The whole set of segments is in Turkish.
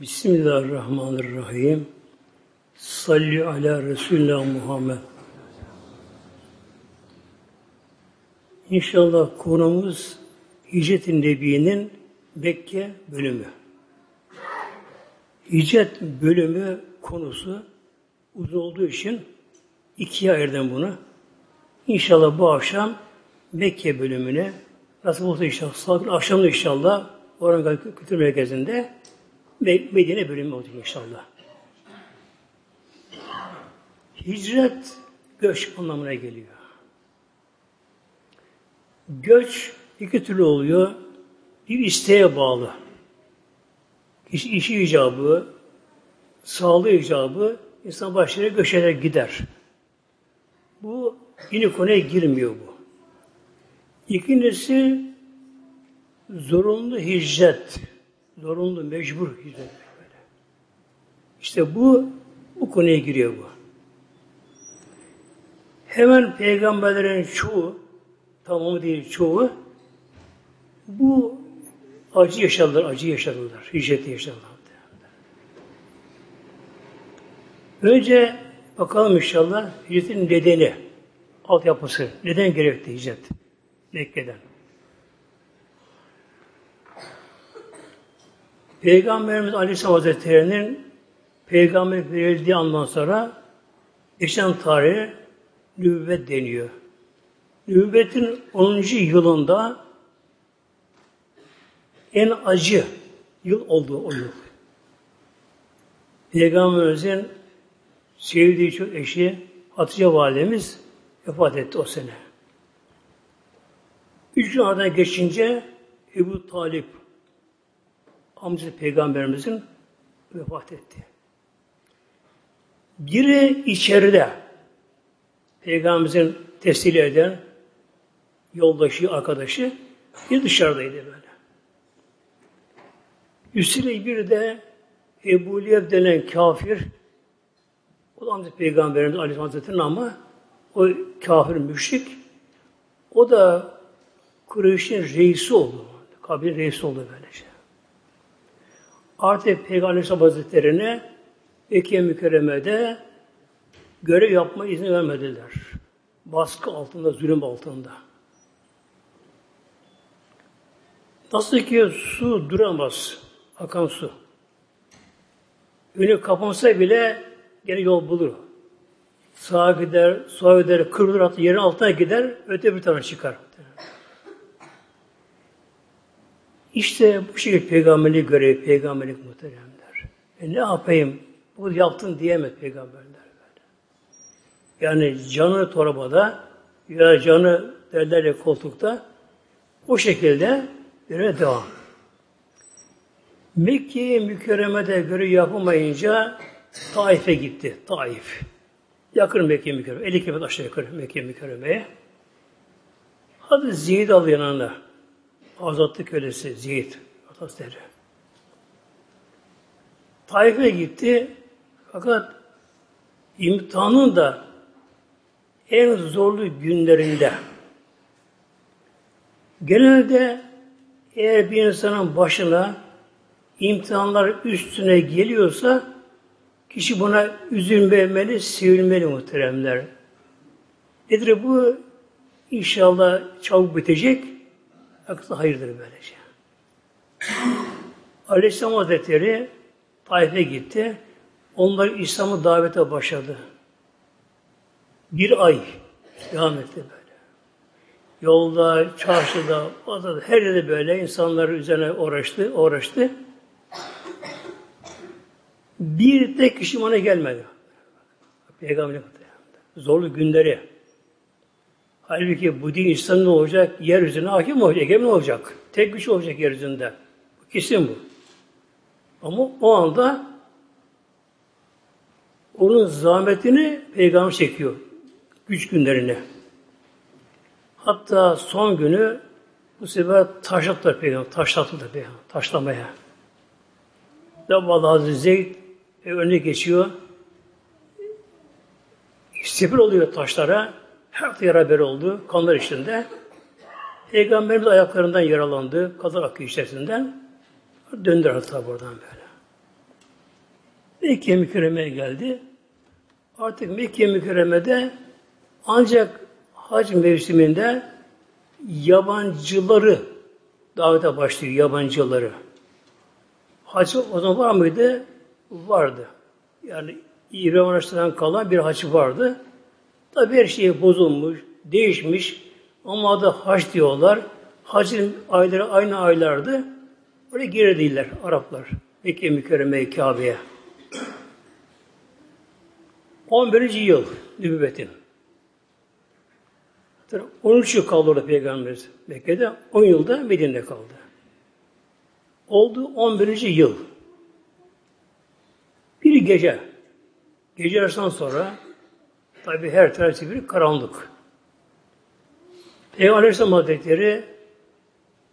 Bismillahirrahmanirrahim. Salli ala Resulullah Muhammed. İnşallah konumuz Hicret-i Nebi'nin Mekke bölümü. Hicret bölümü konusu uzun olduğu için ikiye ayırdım bunu. İnşallah bu akşam Mekke bölümüne nasıl olsa inşallah akşamda inşallah Orhan Kültür Merkezi'nde Medine bölümü olacak inşallah. Hicret göç anlamına geliyor. Göç iki türlü oluyor. Bir isteğe bağlı. Kişi işi icabı, sağlığı icabı insan başlara göç eder gider. Bu yine konuya girmiyor bu. İkincisi zorunlu hicret. Zorunlu, mecbur. Böyle. İşte bu bu konuya giriyor bu. Hemen peygamberlerin çoğu, tamamı değil çoğu, bu acı yaşadılar, acı yaşadılar, hicreti yaşadılar. Önce bakalım inşallah hicretin nedeni, altyapısı, neden gerekti hicret Mekke'den. Peygamberimiz Aleyhisselam Hazretleri'nin peygamber verildiği andan sonra geçen tarihe nübüvvet deniyor. Nübüvvetin 10. yılında en acı yıl oldu o yıl. Peygamberimizin sevdiği çok eşi Hatice validemiz vefat etti o sene. Üç gün geçince Ebu Talip amcası peygamberimizin vefat etti. Biri içeride peygamberimizin teslim eden yoldaşı, arkadaşı bir dışarıdaydı böyle. Üstüne bir de Ebu Leheb denen kafir o da amcası peygamberimiz Aleyhisselam Hazretleri'nin ama o kafir müşrik o da Kureyş'in reisi oldu. Kabilenin reisi oldu böylece. Artık Peygamber Aleyhisselam Hazretleri'ne Mekke mükerremede görev yapma izni vermediler. Baskı altında, zulüm altında. Nasıl ki su duramaz, akan su. Önü kapansa bile gene yol bulur. Sağa gider, sola gider, kırılır, hatta yerin altına gider, öte bir tarafa çıkar. İşte bu şekilde peygamberlik görevi, peygamberlik muhteremler. E ne yapayım? Bu yaptın diyemez peygamberler. Yani canı torbada ya canı derlerle koltukta o şekilde göre devam. Mekke'ye mükerremede görev yapamayınca Taif'e gitti. Taif. Yakın Mekke mükerreme. 50 kilometre aşağı yukarı Mekke mükerremeye. Hadi Zeyd al yanına. Azatlı kölesi Zeyd. Atasları. Taif'e gitti. Fakat imtihanın da en zorlu günlerinde genelde eğer bir insanın başına imtihanlar üstüne geliyorsa kişi buna üzülmemeli, sevilmeli muhteremler. Nedir bu? İnşallah çabuk bitecek. Akısı hayırdır böylece. Aleyhisselam Hazretleri Taif'e gitti. Onlar İslam'ı davete başladı. Bir ay devam etti böyle. Yolda, çarşıda, pazarda, her yerde böyle insanlar üzerine uğraştı, uğraştı. Bir tek kişi ona gelmedi. Peygamber Zorlu günleri. Halbuki bu din İslam ne olacak? Yeryüzüne hakim olacak, egemen olacak. Tek güç olacak yeryüzünde. Kesin bu. Ama o anda onun zahmetini peygamber çekiyor. Güç günlerini. Hatta son günü bu sefer taşlattılar peygamber. Taşlattılar peygamber. Taşlamaya. Vallahi Hazreti Zeyd e, önüne geçiyor. Sefir oluyor taşlara. Her yara beri oldu. Kanlar içinde. Peygamberimiz ayaklarından yaralandı. Kadar akıyor içerisinden. Döndüler hatta buradan böyle. Mekke mükerremeye geldi. Artık Mekke mükerremede ancak hac mevsiminde yabancıları davete başlıyor, yabancıları. Hacı o zaman var mıydı? Vardı. Yani İbrahim kalan bir haç vardı. Tabi her şey bozulmuş, değişmiş. Ama da haç diyorlar. Hacın ayları aynı aylardı. Oraya girdiler Araplar. Mekke mükerreme Kabe'ye. 11. yıl nübüvvetin. 13 yıl kaldı orada Peygamberimiz Mekke'de. 10 yılda Medine'de kaldı. Oldu 11. yıl. Bir gece. Gece arasından sonra tabi her tarafı bir karanlık. Peygamber Aleyhisselam Hazretleri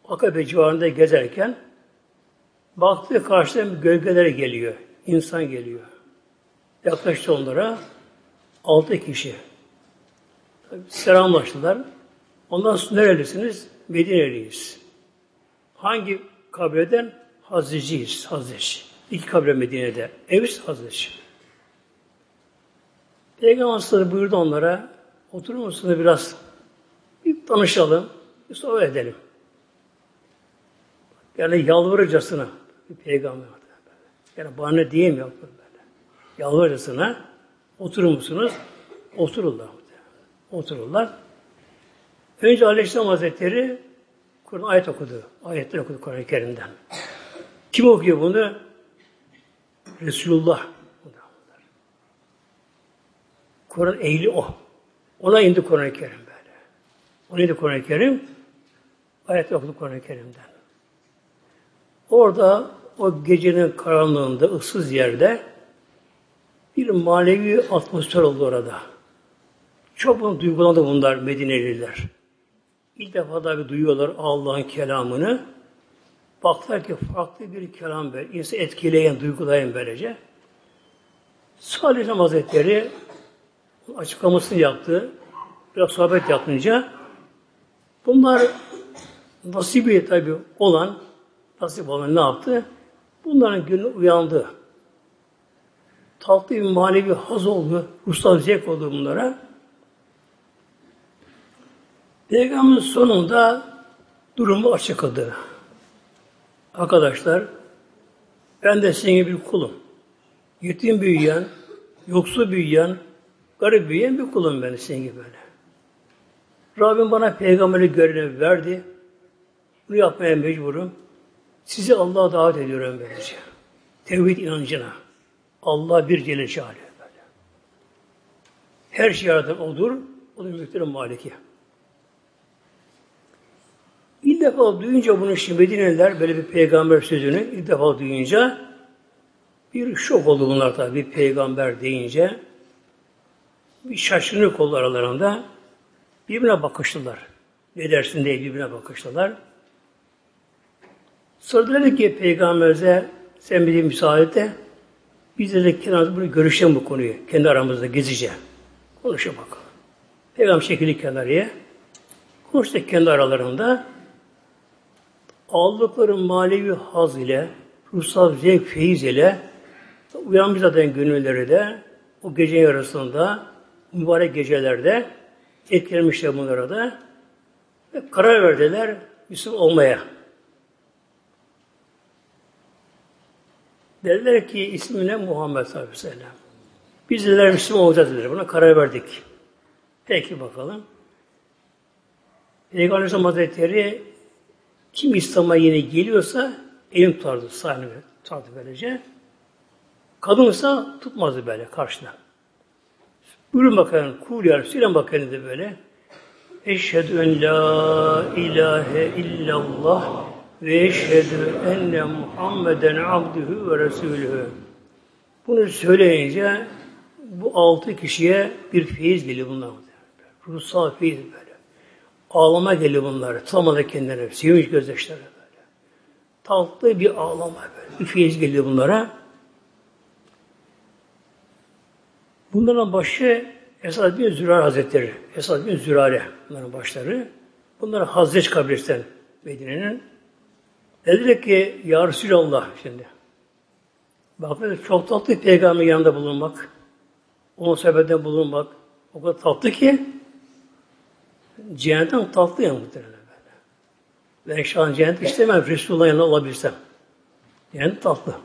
Akabe civarında gezerken baktı karşıdan gölgeler geliyor. insan geliyor. Yaklaştı onlara. Altı kişi. Selamlaştılar. Ondan sonra nerelisiniz? Medineliyiz. Hangi kabileden? Hazreciyiz. Hazreci. İki kabile Medine'de. Evs Hazreci. Peygamber buyurdu onlara oturur musunuz biraz bir tanışalım, bir sohbet edelim. Yani yalvarırcasına bir peygamber. Yani bana ne diyemiyor böyle. Yalvarırcasına oturur musunuz? Otururlar. Otururlar. Önce Aleyhisselam Hazretleri Kur'an ayet okudu. Ayetler okudu Kur'an-ı Kerim'den. Kim okuyor bunu? Resulullah. Kur'an ehli o. Ona indi Kur'an-ı Kerim böyle. Ona indi Kur'an-ı Kerim. Ayetler okudu Kur'an-ı Kerim'den. Orada o gecenin karanlığında, ıssız yerde bir manevi atmosfer oldu orada. Çok duygulandı bunlar Medineliler. İlk defa da bir duyuyorlar Allah'ın kelamını. Baktılar ki farklı bir kelam böyle. İnsanı etkileyen, duygulayan böylece. Salih Hazretleri açıklamasını yaptı. Biraz sohbet yapınca bunlar nasibi tabi olan nasip olan ne yaptı? Bunların günü uyandı. Tatlı bir manevi haz oldu, ruhsal zevk oldu bunlara. Peygamberin sonunda durumu açıkladı. Arkadaşlar, ben de senin bir kulum. Yetim büyüyen, yoksul büyüyen, garip büyüyen bir kulum ben senin gibi böyle. Rabbim bana peygamberi görevi verdi. Bunu yapmaya mecburum. Sizi Allah'a davet ediyorum böylece. Tevhid inancına. Allah bir Celle Şahane. Her şey yaratan odur. O da mülklerin maliki. İlk defa duyunca bunu şimdi Medineliler böyle bir peygamber sözünü ilk defa duyunca bir şok oldu bunlar tabi bir peygamber deyince. Bir şaşkınlık oldu aralarında. Birbirine bakıştılar. Ne dersin diye birbirine bakıştılar. Sonra dedi ki Peygamberimize sen bir müsaade et biz de kenarda bunu görüşelim bu konuyu. Kendi aramızda gezice. Konuşa bakalım. Peygamber şekilli kenarıya. Konuştuk kendi aralarında. Aldıkları manevi haz ile, ruhsal zevk, feyiz ile uyanmış zaten gönülleri de o gece yarısında mübarek gecelerde etkilemişler bunlara da ve karar verdiler Müslüman olmaya. Dediler ki ismi ne? Muhammed sallallahu aleyhi ve sellem. Biz dediler Müslüman olacağız dediler. Buna karar verdik. Peki bakalım. Peygamber Aleyhisselam Hazretleri kim İslam'a yeni geliyorsa elini tutardı, sahne tutardı böylece. Kadınsa tutmazdı böyle karşına. Buyurun bakalım, kul ya Resulallah bakalım de böyle. Eşhedü en la ilahe illallah ve eşhedü enne Muhammeden abdühü ve resulühü. Bunu söyleyince bu altı kişiye bir feyiz geliyor bunlar. Ruhsal feyiz böyle. Ağlama geliyor bunlar. Tutamadı kendileri. Sevinç gözyaşları böyle. Tatlı bir ağlama böyle. Bir feyiz geliyor bunlara. Bunların başı Esad bin Zürar Hazretleri. Esad bin Zürare bunların başları. Bunlar Hazreç kabristen Medine'nin. Dediler ki Ya Resulallah şimdi. Bakın çok tatlı peygamber yanında bulunmak. Onun sebebinde bulunmak. O kadar tatlı ki cehennetten tatlı ya muhtemelen böyle. Ben şu an cennet istemem. Resulullah'ın yanında olabilsem. Cennet tatlı.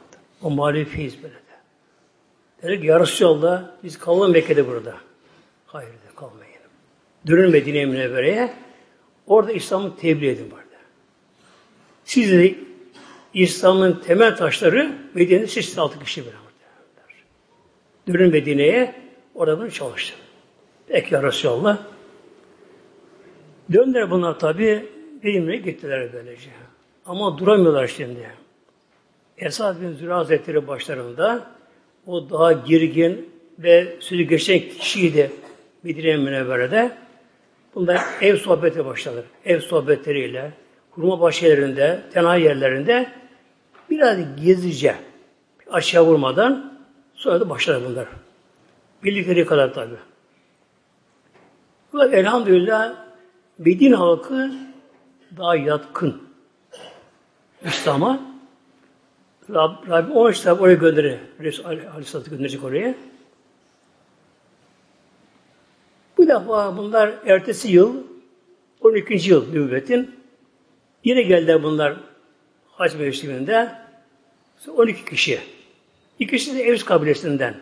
O mağlufiyiz böyle de. Dedi ki ya Resulallah biz kalalım Mekke'de burada. Hayır de kalmayın. Dönün Medine'ye Münevvere'ye. Orada İslam'ı tebliğ edin burada. Siz de İslam'ın temel taşları Medine'de siz altı kişi beraber. Dönün Medine'ye orada bunu çalıştım. Peki ya Resulallah. Döndüler bunlar tabi benimle gittiler böylece. Ama duramıyorlar şimdi. Esad bin Züra Hazretleri başlarında o daha girgin ve sözü geçen kişiydi Medine Münevvere'de. Bunlar ev sohbeti başladı. Ev sohbetleriyle, kurma bahçelerinde, tenha yerlerinde biraz gezice aşağı vurmadan sonra da başladı bunlar. Bildikleri kadar tabi. Fakat elhamdülillah Medine halkı daha yatkın İslam'a. Rab, Rabbim o işte oraya gönderir. Resul Aleyhisselatü gönderecek oraya. Bu defa bunlar ertesi yıl 12. yıl nübüvvetin yine geldiler bunlar hac mevsiminde 12 kişi. İkisi de Evs kabilesinden.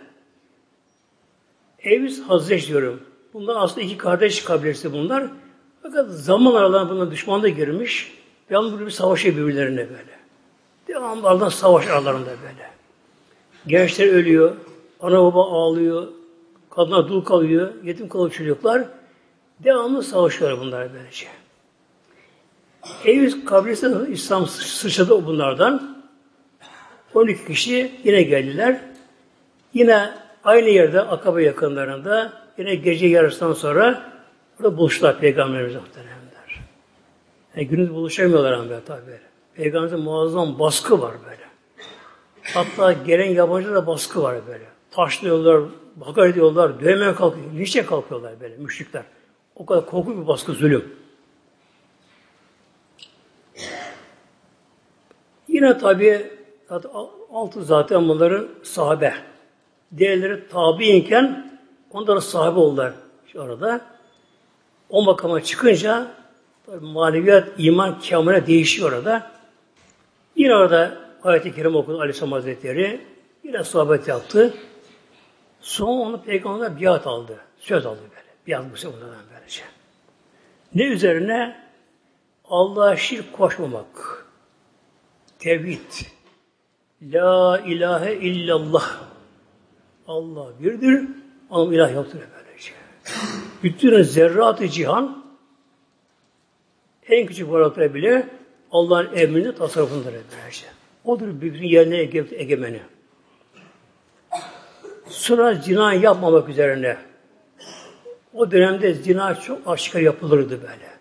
Evs Hazreç diyorum. Bunlar aslında iki kardeş kabilesi bunlar. Fakat zaman aralarında bunlar düşman da girmiş. Yalnız bir savaşıyor birbirlerine böyle. Devamlı aradan savaş aralarında böyle. Gençler ölüyor. Ana baba ağlıyor. Kadına dul kalıyor. Yetim kalıyor çocuklar. Devamlı savaşıyorlar bunlar böylece. Evliz kabilesi İslam sıçradı bunlardan. 12 kişi yine geldiler. Yine aynı yerde Akabe yakınlarında yine gece yarısından sonra burada buluştular Peygamberimiz muhteremler. Yani gündüz buluşamıyorlar ama tabi. Peygamberimizin muazzam baskı var böyle. Hatta gelen yabancı da baskı var böyle. Taşlıyorlar, bakar ediyorlar, dövmeye kalkıyor. Niçe kalkıyorlar böyle müşrikler? O kadar korkunç bir baskı, zulüm. Yine tabi altı zaten bunların sahabe. Diğerleri tabiinken onların sahibi oldular şu arada. O makama çıkınca maneviyat, iman, kamile değişiyor orada. Yine orada ayet-i kerim okudu Aleyhisselam Hazretleri. Yine sohbet yaptı. Sonra onu peygamber biat aldı. Söz aldı böyle. Biat bu ondan böylece. Ne üzerine? Allah'a şirk koşmamak. Tevhid. La ilahe illallah. Allah birdir. Ama ilah yoktur böylece. Bütün zerrat-ı cihan en küçük varlıklar bile Allah'ın emrinde tasarrufundur böylece. Odur bütün yerine ege egemeni. Sonra zina yapmamak üzerine. O dönemde zina çok aşikar yapılırdı böyle.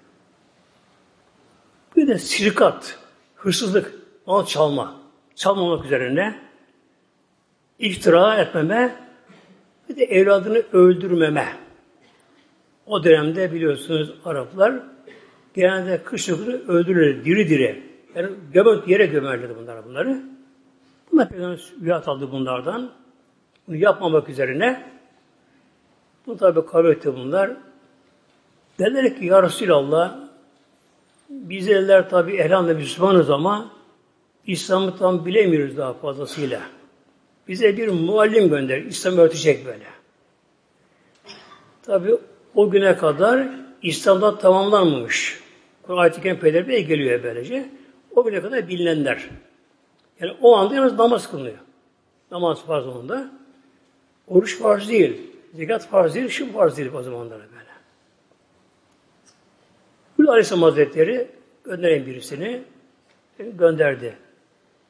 Bir de sirkat, hırsızlık, mal çalma, çalmamak üzerine iftira etmeme, bir de evladını öldürmeme. O dönemde biliyorsunuz Araplar genelde kışlıkları öldürürler, diri diri. Yani göbek yere gömerlerdi bunlar bunları. Bunlar Peygamber biat aldı bunlardan. Bunu yapmamak üzerine bu tabi kabul etti bunlar. Dediler ki Ya Resulallah bizler tabi elhamdülillah Müslümanız ama İslam'ı tam bilemiyoruz daha fazlasıyla. Bize bir muallim gönder, İslam öğretecek böyle. Tabi o güne kadar İslam'da tamamlanmamış. Ayet-i kerim geliyor böylece. O güne kadar bilinenler. Yani o anda yalnız namaz kılınıyor. Namaz farz onda. Oruç farz değil. Zekat farz değil, şu farz değil o zamanlara böyle. Hül Aleyhisselam Hazretleri gönderen birisini gönderdi.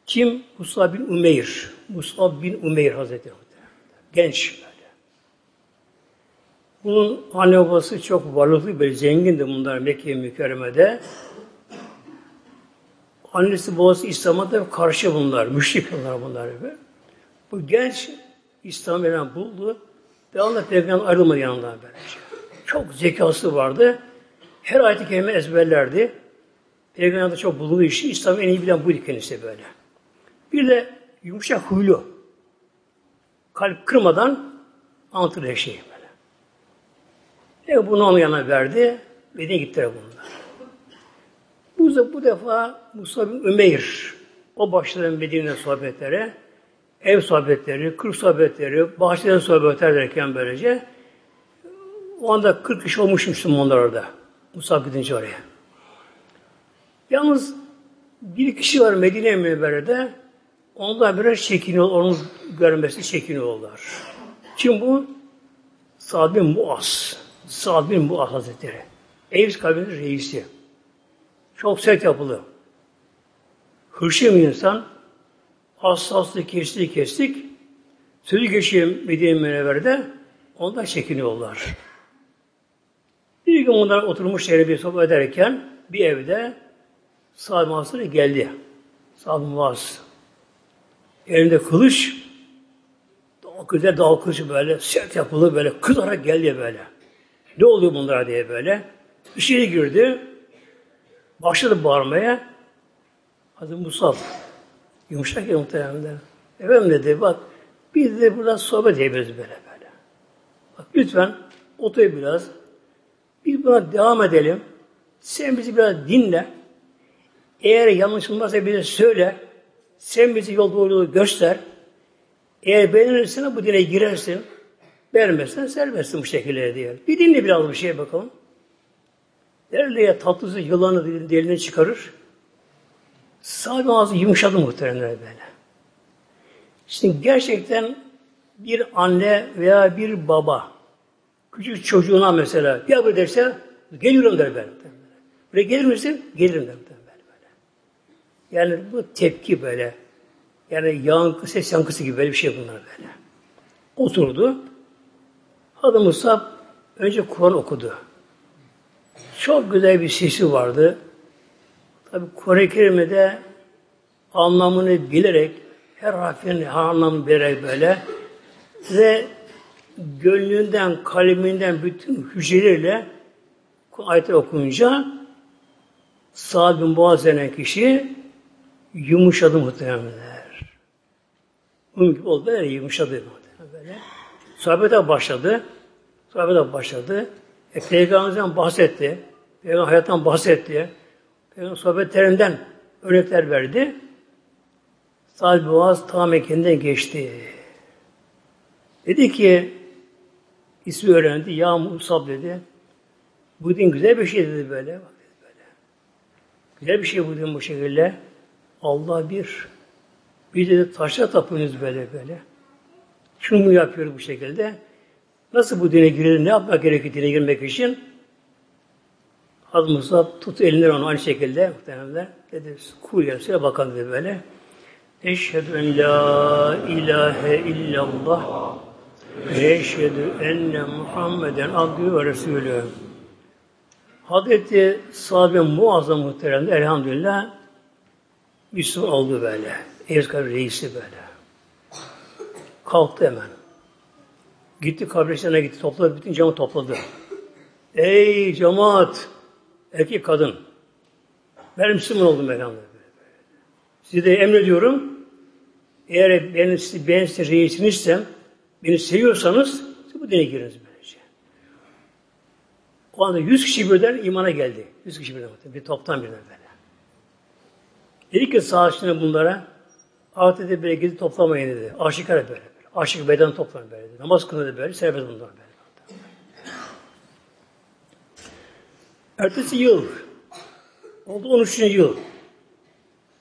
Kim? Musa bin Umeyr. Musa bin Umeyr Hazretleri. Genç. Bunun anne babası çok varlıklı, böyle zengindi bunlar Mekke mükerremede. Annesi babası İslam'a da karşı bunlar, müşrik bunlar bunlar. Bu genç İslam veren buldu ve Allah peygamber ayrılmadı yanından böylece. Çok zekası vardı. Her ayet-i kerime ezberlerdi. Peygamber çok bulunduğu işi İslam'ı en iyi bilen buydu kendisi böyle. Bir de yumuşak huylu. kalp kırmadan anlatır her şeyi böyle. E bunu onun yanına verdi. Medine gittiler bunlar. Bu, bu defa Musa bin Ümeyr o başladı Medine'de sohbetlere ev sohbetleri, kır sohbetleri, bahçeden sohbetler derken böylece o anda 40 kişi olmuş Müslümanlar orada. Musa gidince oraya. Yalnız bir kişi var Medine Münevvere'de onlar biraz çekiniyor, onun görmesi çekiniyorlar. Kim bu? Sa'd bin Muaz. Sa'd bin Muaz Hazretleri. Evs kabilenin reisi. Çok sert yapılı. Hırşı bir insan. Hassaslığı kestik kestik. Sözü geçiyor Medine Münevvere'de. Ondan çekiniyorlar. Bir gün bunlar oturmuş yere bir sohbet ederken bir evde Sa'd Muaz'ı geldi. Sa'd Muaz. Elinde kılıç güzel dal kılıcı böyle sert yapılı böyle kızarak geldi böyle. Ne oluyor bunlara diye böyle. İçeri girdi. Başladı bağırmaya. Hazreti Musab yumuşak ya muhtemelen. Efendim dedi bak biz de burada sohbet edebiliriz böyle böyle. Bak lütfen otur biraz. Biz buna devam edelim. Sen bizi biraz dinle. Eğer yanlışım varsa bize söyle. Sen bizi yol doğru göster. Eğer beğenirsen bu dine girersin. Beğenmezsen serbestsin bu şekilde diye. Bir dinle biraz bir şey bakalım. Derler ya tatlısı yılanı dilinden çıkarır. Sahibi ağzı yumuşadı muhtemelen böyle. Şimdi gerçekten bir anne veya bir baba küçük çocuğuna mesela ya bu derse geliyorum der ben. Buraya gelir misin? Gelirim der. Yani bu tepki böyle. Yani yankı, ses yankısı gibi böyle bir şey bunlar böyle. Oturdu. Adı Musab önce Kur'an okudu. Çok güzel bir sesi vardı. Tabi Kur'an-ı Kerim'de anlamını bilerek, her harfinin her anlamını bilerek böyle ve gönlünden, kalbinden bütün hücreleriyle ayetler okuyunca Sa'd bin Boğaz denen kişi yumuşadı muhtemelenler. Gibi oldu böyle yumuşadı muhtemelen böyle. Sohbete başladı. Sohbete başladı. E, Peygamberimizden bahsetti. Peygamber hayattan bahsetti. Peygamber sohbetlerinden örnekler verdi. Sa'd Boğaz tamamen kendinden geçti. Dedi ki ismi öğrendi. Ya Musab dedi. Bu din güzel bir şey dedi böyle. Bak dedi böyle. Güzel bir şey bu din bu şekilde. Allah bir. Bir de taşla tapıyoruz böyle böyle. Şunu mu yapıyoruz bu şekilde? Nasıl bu dine girelim? Ne yapmak gerekiyor dine girmek için? Hazreti Musa tut elinden onu aynı şekilde muhtemelen dedi kul yarısıyla bakan dedi böyle. Eşhedü en la ilahe illallah ve eşhedü enne Muhammeden abdü ve resulü. Hazreti sahabe muazzam muhteremde elhamdülillah Müslüman oldu böyle. Erzkar reisi böyle. Kalktı hemen. Gitti kabrisine gitti. Topladı. Bütün camı topladı. Ey cemaat! Erkek kadın. Ben Müslüman oldum elhamdülillah. Size de emrediyorum. Eğer ben, ben size reisinizsem, beni seviyorsanız siz bu dine giriniz böylece. O anda yüz kişi birden imana geldi. Yüz kişi birden. Bir toptan birden böyle. Dedi ki sağaçlarına bunlara artık dedi böyle gidip toplamayın dedi. Aşıklar böyle. Aşık beden toplamayın böyle. Namaz kılın dedi böyle. Serbest bunlar böyle. Ertesi yıl oldu 13. yıl.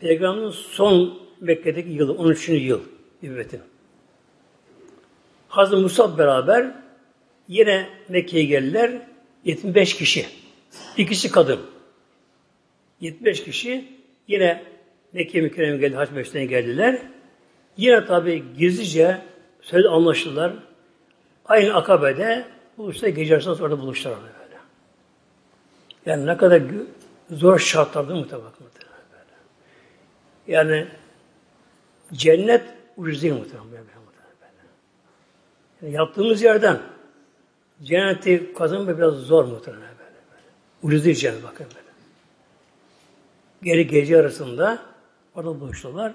Peygamberin son Mekke'deki yılı 13. yıl nübüvvetin. Hazreti Musab beraber yine Mekke'ye geldiler 75 kişi. İkisi kadın. 75 kişi yine Mekke mükerreme geldi, haç meşrine geldiler. Yine tabi gizlice söz anlaştılar. Aynı Akabe'de buluşta gece arasında orada buluştular böyle. Yani ne kadar zor şartlarda muhtemelen böyle. Yani cennet ucuz değil muhtemelen böyle. Yani yaptığımız yerden cenneti kazanmak biraz zor muhtemelen böyle. böyle. Ucuz değil cennet bakın böyle. Geri gece arasında Orada buluştular.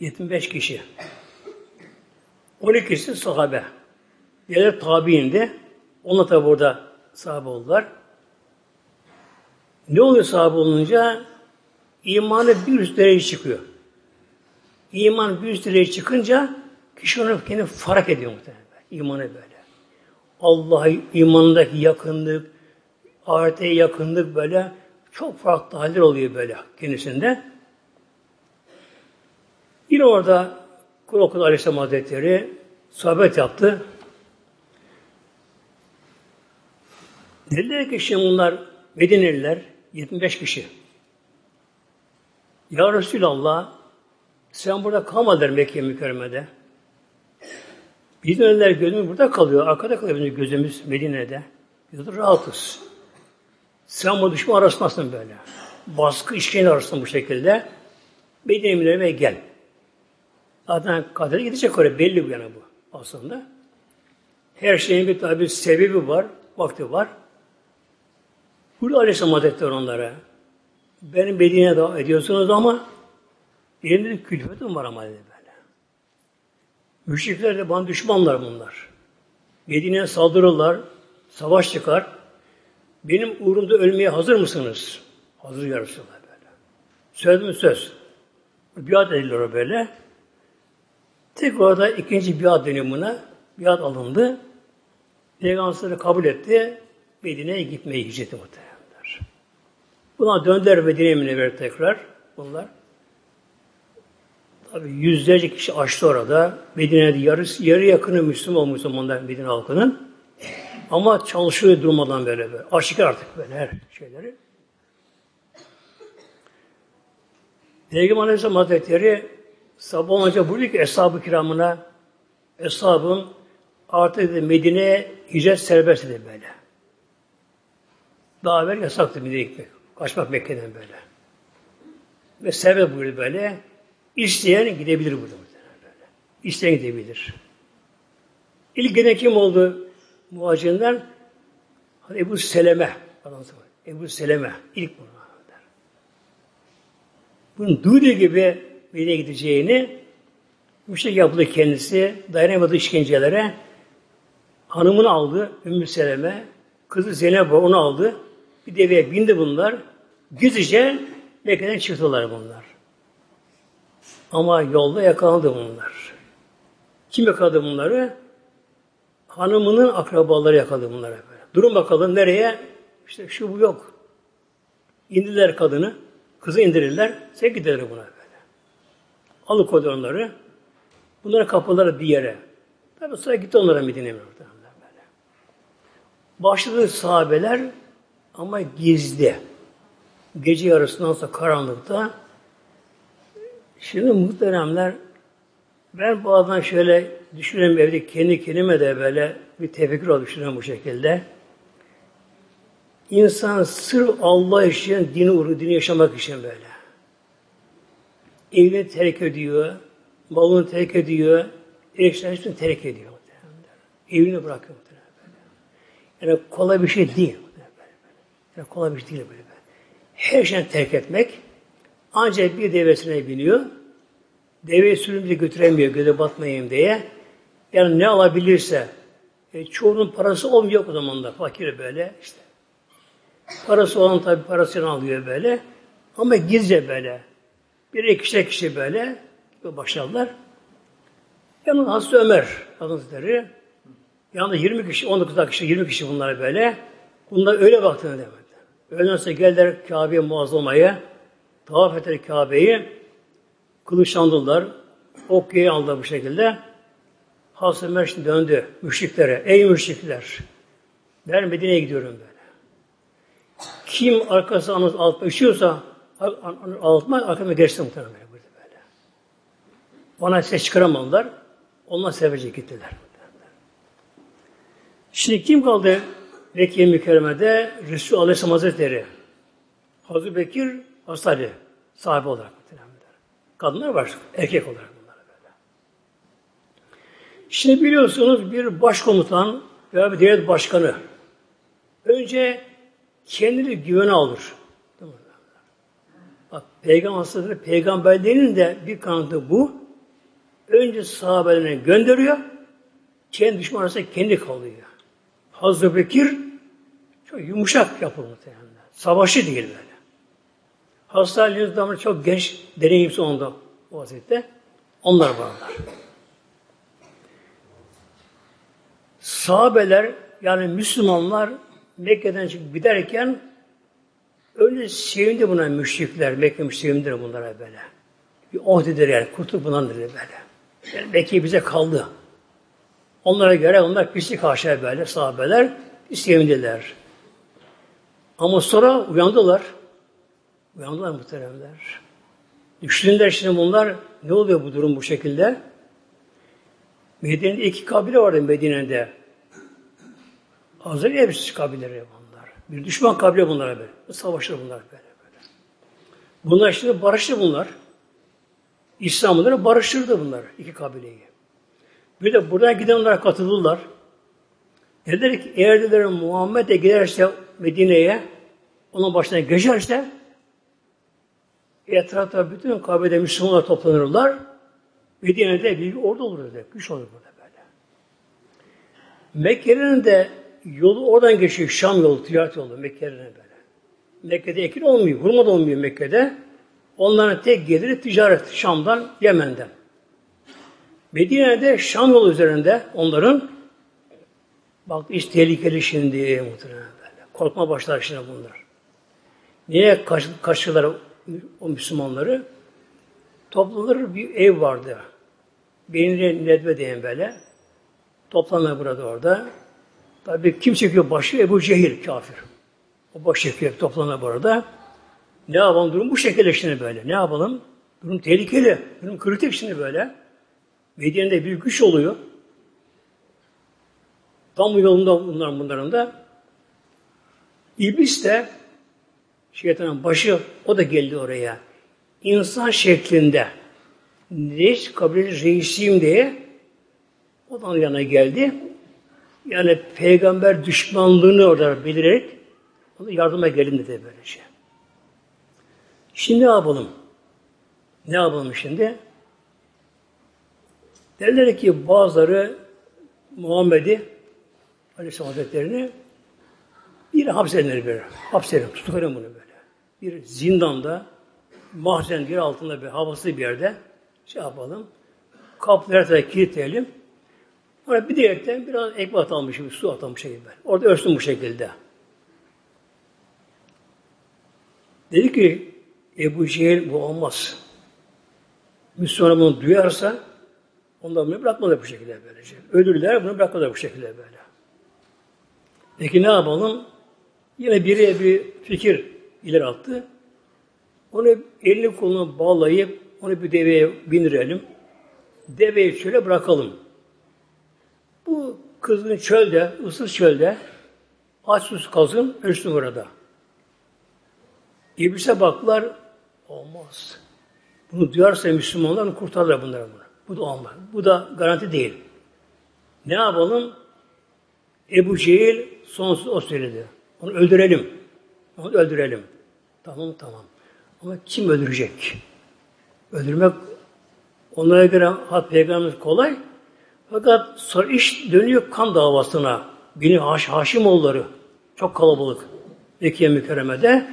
75 kişi. 12'si sahabe. Diğerleri tabiindi. Onlar tabi burada sahabe oldular. Ne oluyor sahabe olunca? İmanı bir üst derece çıkıyor. İman bir üst derece çıkınca kişi onu kendi fark ediyor muhtemelen. İmanı böyle. Allah'a imanındaki yakınlık, ahirete yakınlık böyle çok farklı haller oluyor böyle kendisinde. Yine orada Kul okudu Aleyhisselam Hazretleri sohbet yaptı. Dediler ki şimdi bunlar Medineliler 75 kişi. Ya Resulallah sen burada kalmadın Mekke mükerremede. Bizim önler gözümüz burada kalıyor. Arkada kalıyor bizim gözümüz Medine'de. Biz de rahatız. Sen bu düşman arasındasın böyle. Baskı işkence arasında bu şekilde. Medine'ye gel. Zaten kader gidecek oraya. Belli bu yana bu aslında. Her şeyin bir tabi sebebi var, vakti var. Burada Aleyhisselam Hazretleri onlara. Benim Medine'ye davet ediyorsunuz ama benim de külfetim var ama dedi böyle. Müşrikler de bana düşmanlar bunlar. Medine'ye saldırırlar, savaş çıkar. Benim uğrumda ölmeye hazır mısınız? Hazır yarışıyorlar böyle. Söyledim söz. Biat edildiler böyle. Tek orada ikinci biat buna. Biat alındı. Peygamber kabul etti. Medine'ye gitmeyi hicreti muhtemelenler. Buna döndüler Medine'ye münevver tekrar. Bunlar. Tabi yüzlerce kişi açtı orada. Medine'de yarı, yarı yakını Müslüman olmuş zamanlar Medine halkının. Ama çalışıyor durmadan böyle böyle. Aşık artık böyle her şeyleri. Peygamber Aleyhisselam Hazretleri sabah olunca buyuruyor ki Eshab-ı Kiramına Eshabın artık Medine'ye hicret serbest dedi böyle. Daha evvel yasaktı Medine'ye gitmek. Kaçmak Mekke'den böyle. Ve serbest buyurdu böyle. İsteyen gidebilir burada. Böyle. İsteyen gidebilir. İlk gene kim oldu muhacirler? Ebu Seleme. Ebu Seleme. ilk bunu. Bunun duyduğu gibi Medine'ye gideceğini müşrik yapıldı kendisi. Dayanamadı işkencelere. Hanımını aldı. Ümmü Seleme. Kızı Zeynep onu aldı. Bir deveye bindi bunlar. Gizlice Mekke'den çıktılar bunlar. Ama yolda yakalandı bunlar. Kim yakaladı bunları? Hanımının akrabaları yakaladı bunları. Durun bakalım nereye? İşte şu bu yok. İndiler kadını. Kızı indirirler. Sen gider buna. Alıkoydu onları. Bunları kapıları bir yere. Tabi sonra gitti onlara Medine'ye böyle. Başladı sahabeler ama gizli. Gece yarısından sonra karanlıkta Şimdi muhteremler ben bazen şöyle düşünüyorum evde kendi kendime de böyle bir tefekkür oluşturuyorum bu şekilde. İnsan sırf Allah için, dini dini yaşamak için böyle. Evini terk ediyor, malını terk ediyor, eşlerini terk ediyor. Evini bırakıyor. Yani kolay bir şey değil. Yani kolay bir şey değil böyle. Her şeyi terk etmek ancak bir devesine biniyor. Deveyi sürümce götüremiyor göze batmayayım diye. Yani ne alabilirse e, çoğunun parası olmuyor o zaman da fakir böyle işte. Parası olan tabi parasını alıyor böyle. Ama gizce böyle. Bir iki kişi böyle başladılar. Yanında Hazreti Ömer Hazretleri yanında 20 kişi, 19 kişi, 20 kişi bunlar böyle. Bunlar öyle baktığını demedi. Öğleden sonra geldiler Kabe'ye muazzamaya. Tavaf ettiler Kabe'yi. Kılıçlandılar. Ok aldılar bu şekilde. Hazreti Ömer şimdi döndü müşriklere. Ey müşrikler! Ben Medine'ye gidiyorum böyle. Kim arkası anız altına üşüyorsa altıma arkama geçti muhtemelen böyle. böyle. Bana ses çıkaramadılar. Onlar severce gittiler. Şimdi kim kaldı Mekke mükerremede? Resul Aleyhisselam Hazretleri. Hazreti Bekir, Hazreti sahibi olarak. Kadınlar var, erkek olarak bunlar böyle. Şimdi biliyorsunuz bir başkomutan veya bir devlet başkanı önce kendini güvene alır. Peygamber peygamberlerinin de bir kanıtı bu. Önce sahabelerine gönderiyor. kendi düşman kendi kalıyor. Hazreti Bekir çok yumuşak yapılmış muhtemelen. Savaşı değil böyle. Ali'nin zamanı çok genç, deneyimsiz onda o vaziyette. Onlar varlar. Sahabeler yani Müslümanlar Mekke'den çıkıp giderken öyle sevindi buna müşrikler. Mekke sevindi bunlara böyle. Bir oh dediler yani. Kurtul bundan dedi böyle. Yani Mekke bize kaldı. Onlara göre onlar pislik karşı böyle sahabeler sevindiler. Ama sonra uyandılar. Uyandılar muhteremler. Düşündüler şimdi bunlar ne oluyor bu durum bu şekilde? Medine'de iki kabile vardı Medine'de. Hazır Ebs kabileleri bunlar. Bir düşman kabile bunlara böyle. Savaşlar bunlar böyle böyle. Bunlar şimdi barıştı bunlar. İslamlıları barıştırdı bunlar iki kabileyi. Bir de buradan gidenlere katıldılar. Dediler ki eğer dediler Muhammed'e giderse Medine'ye onun başına geçerse etrafta bütün Kabe'de Müslümanlar toplanırlar. Medine'de bir ordu olur dedi. Güç olur burada böyle. Mekke'nin de yolu oradan geçiyor. Şam yolu, ticaret yolu Mekke'nin böyle. Mekke'de ekin olmuyor. Hurma da olmuyor Mekke'de. Onların tek geliri ticaret Şam'dan, Yemen'den. Medine'de Şam yolu üzerinde onların bak iş tehlikeli şimdi muhtemelen böyle. Korkma başlar şimdi bunlar. Niye kaç, kaçırlar o Müslümanları? Toplanır bir ev vardı. Beynine nedve diyen böyle. Toplanır burada orada. Tabi kim çekiyor başı? Ebu Cehil kafir. O baş çekiyor toplanır burada. Ne yapalım? Durum bu şekilde şimdi böyle. Ne yapalım? Durum tehlikeli. Durum kritik şimdi böyle. Medine'de bir güç oluyor. Tam yolunda bunların bunların da. İblis de şeytanın başı o da geldi oraya. İnsan şeklinde reis kabili reisiyim diye o da yana geldi. Yani peygamber düşmanlığını orada belirerek ona yardıma gelin dedi böylece. Şimdi ne yapalım? Ne yapalım şimdi? Derler ki bazıları Muhammed'i Aleyhisselam Hazretleri'ni bir hapsedilir bir. Hapsedin, tutuklayın bunu böyle. Bir zindanda, mahzen bir altında bir havası bir yerde şey yapalım. Kapıları kilitleyelim. Oraya bir diyerekten biraz ekmek atalmış gibi, su atalmış gibi. Orada ölsün bu şekilde. Dedi ki Ebu Cehil bu olmaz. Müslüman bunu duyarsa ondan bunu bırakmadı bu şekilde böylece. Ölürler bunu bırakmadı bu şekilde böyle. Peki ne yapalım? Yine biri bir fikir ileri attı. Onu elini kolunu bağlayıp onu bir deveye bindirelim. Deveyi şöyle bırakalım. Bu kızgın çölde, ıssız çölde aç sus kalsın, ölsün burada. İblise baklar, olmaz. Bunu duyarsa Müslümanlar kurtarırlar bunları. Bunu. Bu da olmaz. Bu da garanti değil. Ne yapalım? Ebu Cehil sonsuz o söyledi. Onu öldürelim. Onu öldürelim. Tamam tamam. Ama kim öldürecek? Öldürmek onlara göre hat peygamberimiz kolay. Fakat sonra iş dönüyor kan davasına. Bini Haş, Haşimoğulları çok kalabalık. Mekke mükerremede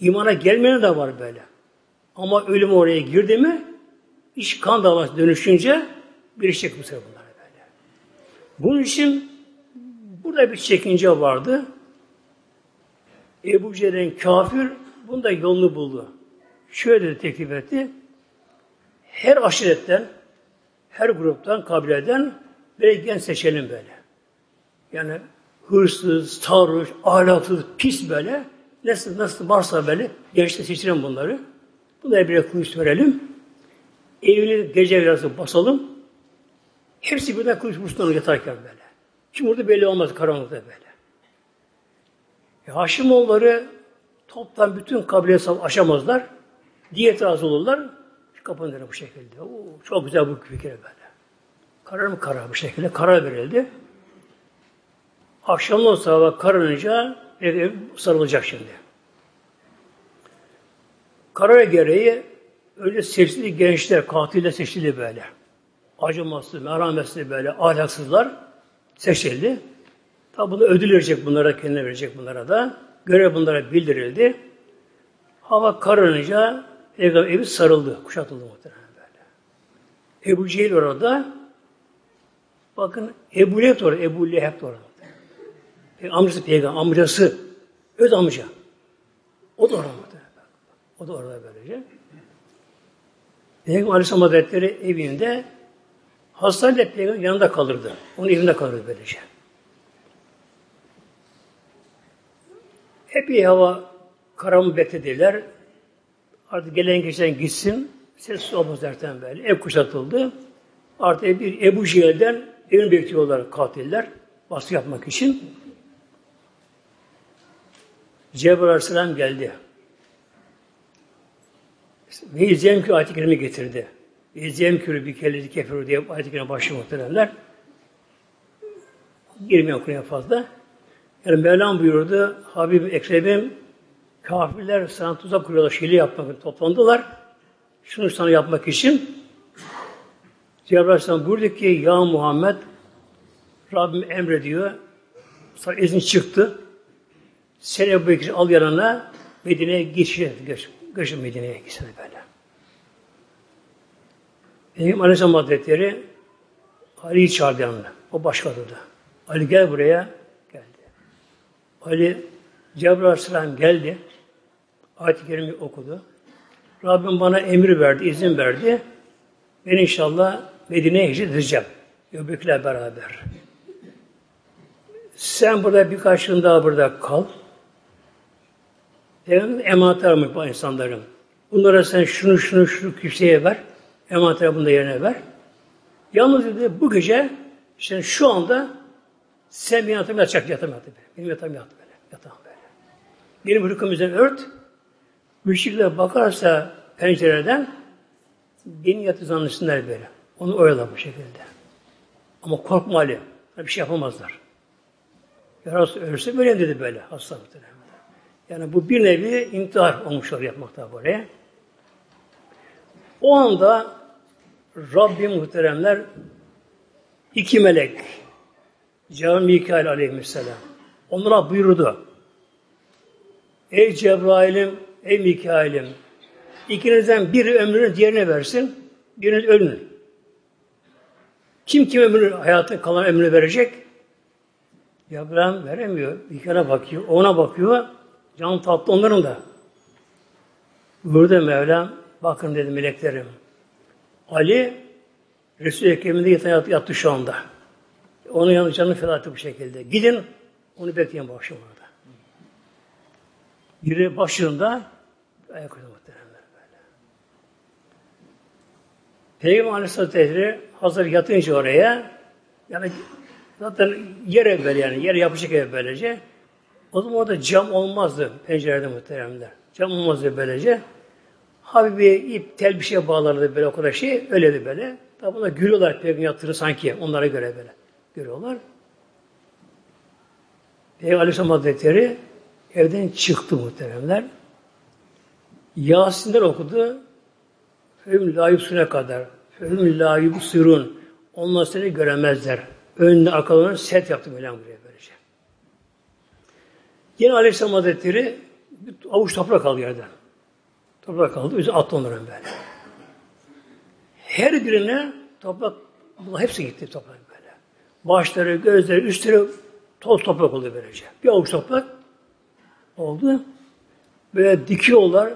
imana gelmeyen de var böyle. Ama ölüm oraya girdi mi iş kan davası dönüşünce bir iş çekmiş bunlar böyle. Bunun için burada bir çekince vardı. Ebu Cehil'in kafir bunda yolunu buldu. Şöyle de teklif etti. Her aşiretten, her gruptan, kabileden böyle genç seçelim böyle. Yani hırsız, sarhoş, ahlaksız, pis böyle. Nasıl, nasıl varsa böyle gençte seçelim bunları. Bunları bir kılıç verelim. Evini gece yarısı basalım. Hepsi birden kılıç vursunlar yatarken böyle. Şimdi burada belli olmaz karanlıkta böyle. E, Haşimoğulları toptan bütün kabile aşamazlar. Diye itiraz olurlar. Kapanır bu şekilde. Oo, çok güzel bu fikir böyle. Karar mı karar bu şekilde? Karar verildi. Akşamdan sabah kararınca ev, sarılacak şimdi. Karar gereği öyle seçili gençler, katille seçili böyle. acımasız, merhametsiz böyle ahlaksızlar seçildi. Tabi bunu ödül verecek bunlara, kendine verecek bunlara da. Görev bunlara bildirildi. Hava kararınca Peygamber evi sarıldı, kuşatıldı muhtemelen böyle. Ebu Cehil orada. Bakın Ebu Leheb orada, Ebu Leheb orada. Amcası peygamber, amcası. Öz amca. O da orada. O da orada böylece. Peygamber Aleyhisselam Hazretleri evinde hastanede peygamber yanında kalırdı. Onun evinde kalırdı böylece. Hep bir hava karamı beklediler. Artık gelen geçen gitsin. Ses olmaz derken böyle. Ev kuşatıldı. Artık bir Ebu Cehil'den evini bekliyorlar katiller. Baskı yapmak için. Cebrail Aleyhisselam geldi. Ve izleyem ayet-i kerime getirdi. Kürü bir kellezi kefiru diye ayet-i kerime başlıyor muhtemelenler. Girmiyor konuya fazla. Yani Mevlam buyurdu, Habib Ekrem'im kafirler sana tuzak kuruyorlar, şili yapmak toplandılar. Şunu sana yapmak için Cebrail Aleyhisselam buyurdu ki Ya Muhammed Rabbim emrediyor. Sonra izin çıktı. Sen Ebu Bekir al yanına Medine'ye. Göç, göçün Medine'ye gitsin böyle. Benim Aleyhisselam Hazretleri Ali'yi çağırdı yanına. O başkadıdı. Ali gel buraya. Geldi. Ali Cebrail Aleyhisselam geldi. Ayet-i Kerime'yi okudu. Rabbim bana emir verdi, izin verdi. Ben inşallah Medine'ye hicret edeceğim. Göbekler beraber. Sen burada birkaç gün daha burada kal. Peygamber emanetler mı bu insanların? Bunlara sen şunu şunu şu kimseye ver. Emanetleri bunu da yerine ver. Yalnız dedi bu gece işte şu anda sen benim yatağıma yatacak yatağıma yatı böyle. Benim yatağıma yatı böyle. Yatağım böyle. Benim hırkım üzerine ört. Müşrikler bakarsa pencereden beni yatı zannetsinler böyle. Onu oyala bu şekilde. Ama korkma Ali. Bir şey yapamazlar. Yarası ölürse böyle dedi böyle hasta. Yani bu bir nevi intihar olmuş oluyor yapmakta buraya. O anda Rabbim muhteremler iki melek Cebrail Mikail aleyhisselam onlara buyurdu. Ey Cebrail'im, ey Mikail'im ikinizden biri ömrünü diğerine versin, biriniz ölün. Kim kim ömrünü, hayatın kalan ömrünü verecek? Cebrail veremiyor. Bir kere bakıyor, ona bakıyor. Can tatlı onların da. Burada Mevlam, bakın dedi meleklerim. Ali, Resul-i Ekrem'inde yattı, yattı şu anda. Onun yanı canı feda bu şekilde. Gidin, onu bekleyin bu akşam orada. Biri başında, ayak böyle. Peygamber Aleyhisselatü hazır yatınca oraya, yani zaten yere böyle yani, yere yapışık ev böylece, o zaman orada cam olmazdı pencerede muhteremler. Cam olmazdı böylece. Habibi ip, tel bir şeye bağlardı böyle o kadar şey. Öyleydi böyle. Tabi bunlar gülüyorlar peygamber yattığını sanki onlara göre böyle. Görüyorlar. Peygamber Aleyhisselam Hazretleri evden çıktı muhteremler. Yasin'den okudu. Fehüm la yusune kadar. Fehüm la yusirun. Onlar seni göremezler. Önüne arkalarına set yaptı Mevlam buraya böylece. Yine Aleyhisselam Hazretleri bir avuç toprak kaldı yerden. Toprak kaldı. Bizi attı onların böyle. Her birine toprak hepsi gitti toprak böyle. Başları, gözleri, üstleri toz toprak oldu böylece. Bir avuç toprak oldu. Böyle dikiyorlar,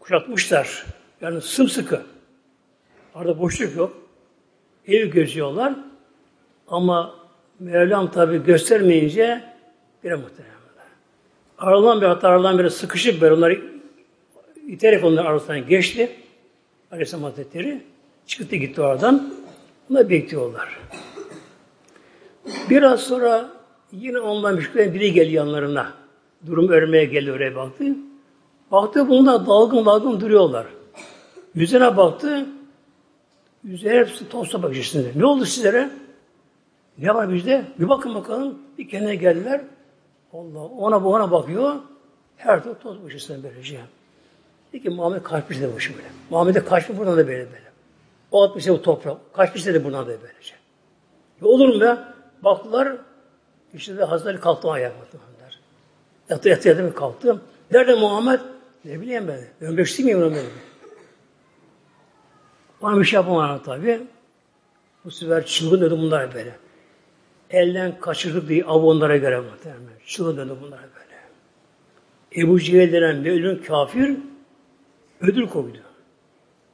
kuşatmışlar. Yani sımsıkı. Arada boşluk yok. Ev gözüyorlar. Ama Mevlam tabi göstermeyince bir muhtemelen. Aralan bir hatta aralan bir sıkışıp böyle onları iterek onların arasından geçti. Aleyhisselam Hazretleri çıktı gitti oradan. Onlar bekliyorlar. Biraz sonra yine ondan müşkülen biri geliyor yanlarına. Durum örmeye geliyor oraya baktı. Baktı bunlar dalgın dalgın duruyorlar. Yüzüne baktı. Yüzü hepsi toz topak içinde. Ne oldu sizlere? Ne var bizde? Bir bakın bakalım. Bir kendine geldiler. Allah ona bu ona bakıyor. Her taraf toz başısına böylece. Dedi ki Muhammed kaçmış da başı böyle. Muhammed'e kaçmış buradan da böyle böyle. O atmış bu toprak. Kaçmış dedi buna da böylece. E olur mu ya? Baktılar işte de Hazreti kalktı ayağa. Yatı yatı yatı kalktı. Nerede Muhammed? Ne bileyim ben. Ben beşli miyim benim? Bana bir şey yapamadım tabi. Bu sefer çılgın döndü bunlar böyle. Elden kaçırdık diye av onlara göre muhtemelen. Çılgın döndü bunlar böyle. Ebu Cehil denen bir ölüm kafir ödül koydu.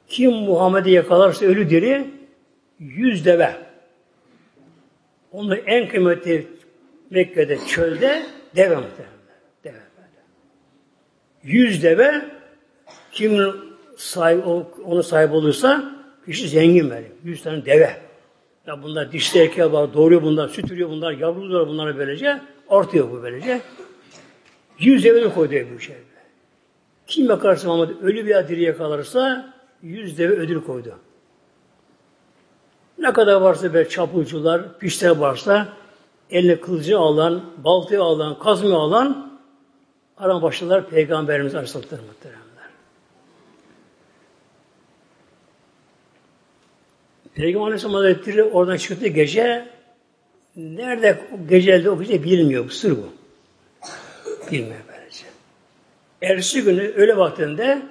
Kim Muhammed'i yakalarsa ölü diri yüz deve. Onu en kıymetli Mekke'de çölde deve muhtemelen. Yüz deve kimin sahip, onu sahip olursa kişi zengin böyle. Yüz tane deve. Ya bunlar dişli erkeğe var, doğuruyor bunlar, sütürüyor bunlar, yavruluyor bunları böylece. Artıyor bu böylece. Yüz deve koydu bu şey. Kim yakarsa Muhammed ölü bir diri yakalarsa yüz deve ödül koydu. Ne kadar varsa böyle çapulcular, pişler varsa eline kılıcı alan, baltayı alan, kazmayı alan aran başladılar Peygamberimiz Aleyhisselatü muhteremler. Peygamber Aleyhisselam Hazretleri oradan çıktı gece nerede gecelde o gece bilmiyor. Bu sır bu. Bilmiyor böylece. Ertesi günü öyle vaktinde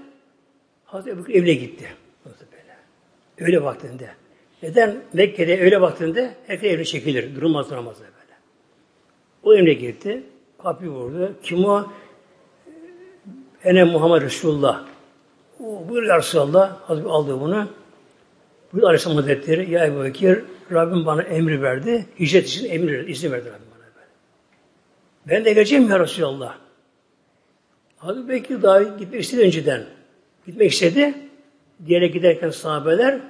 Hazreti Ebu evine gitti. Öyle vaktinde. Neden? Mekke'de öyle vaktinde herkes evine çekilir. Durmaz duramaz böyle. O evine gitti. Kapıyı vurdu. Kim o? Ene Muhammed Resulullah. Buyur ya Resulallah. Hazreti aldı bunu. Bu Aleyhisselam Hazretleri ya Ebu Bekir Rabbim bana emri verdi. Hicret için emri izin verdi Rabbim bana. Böyle. Ben de geleceğim ya Resulallah. Hazreti Bekir daha gitmek istedi önceden. Gitmek istedi. Diğerine giderken sahabeler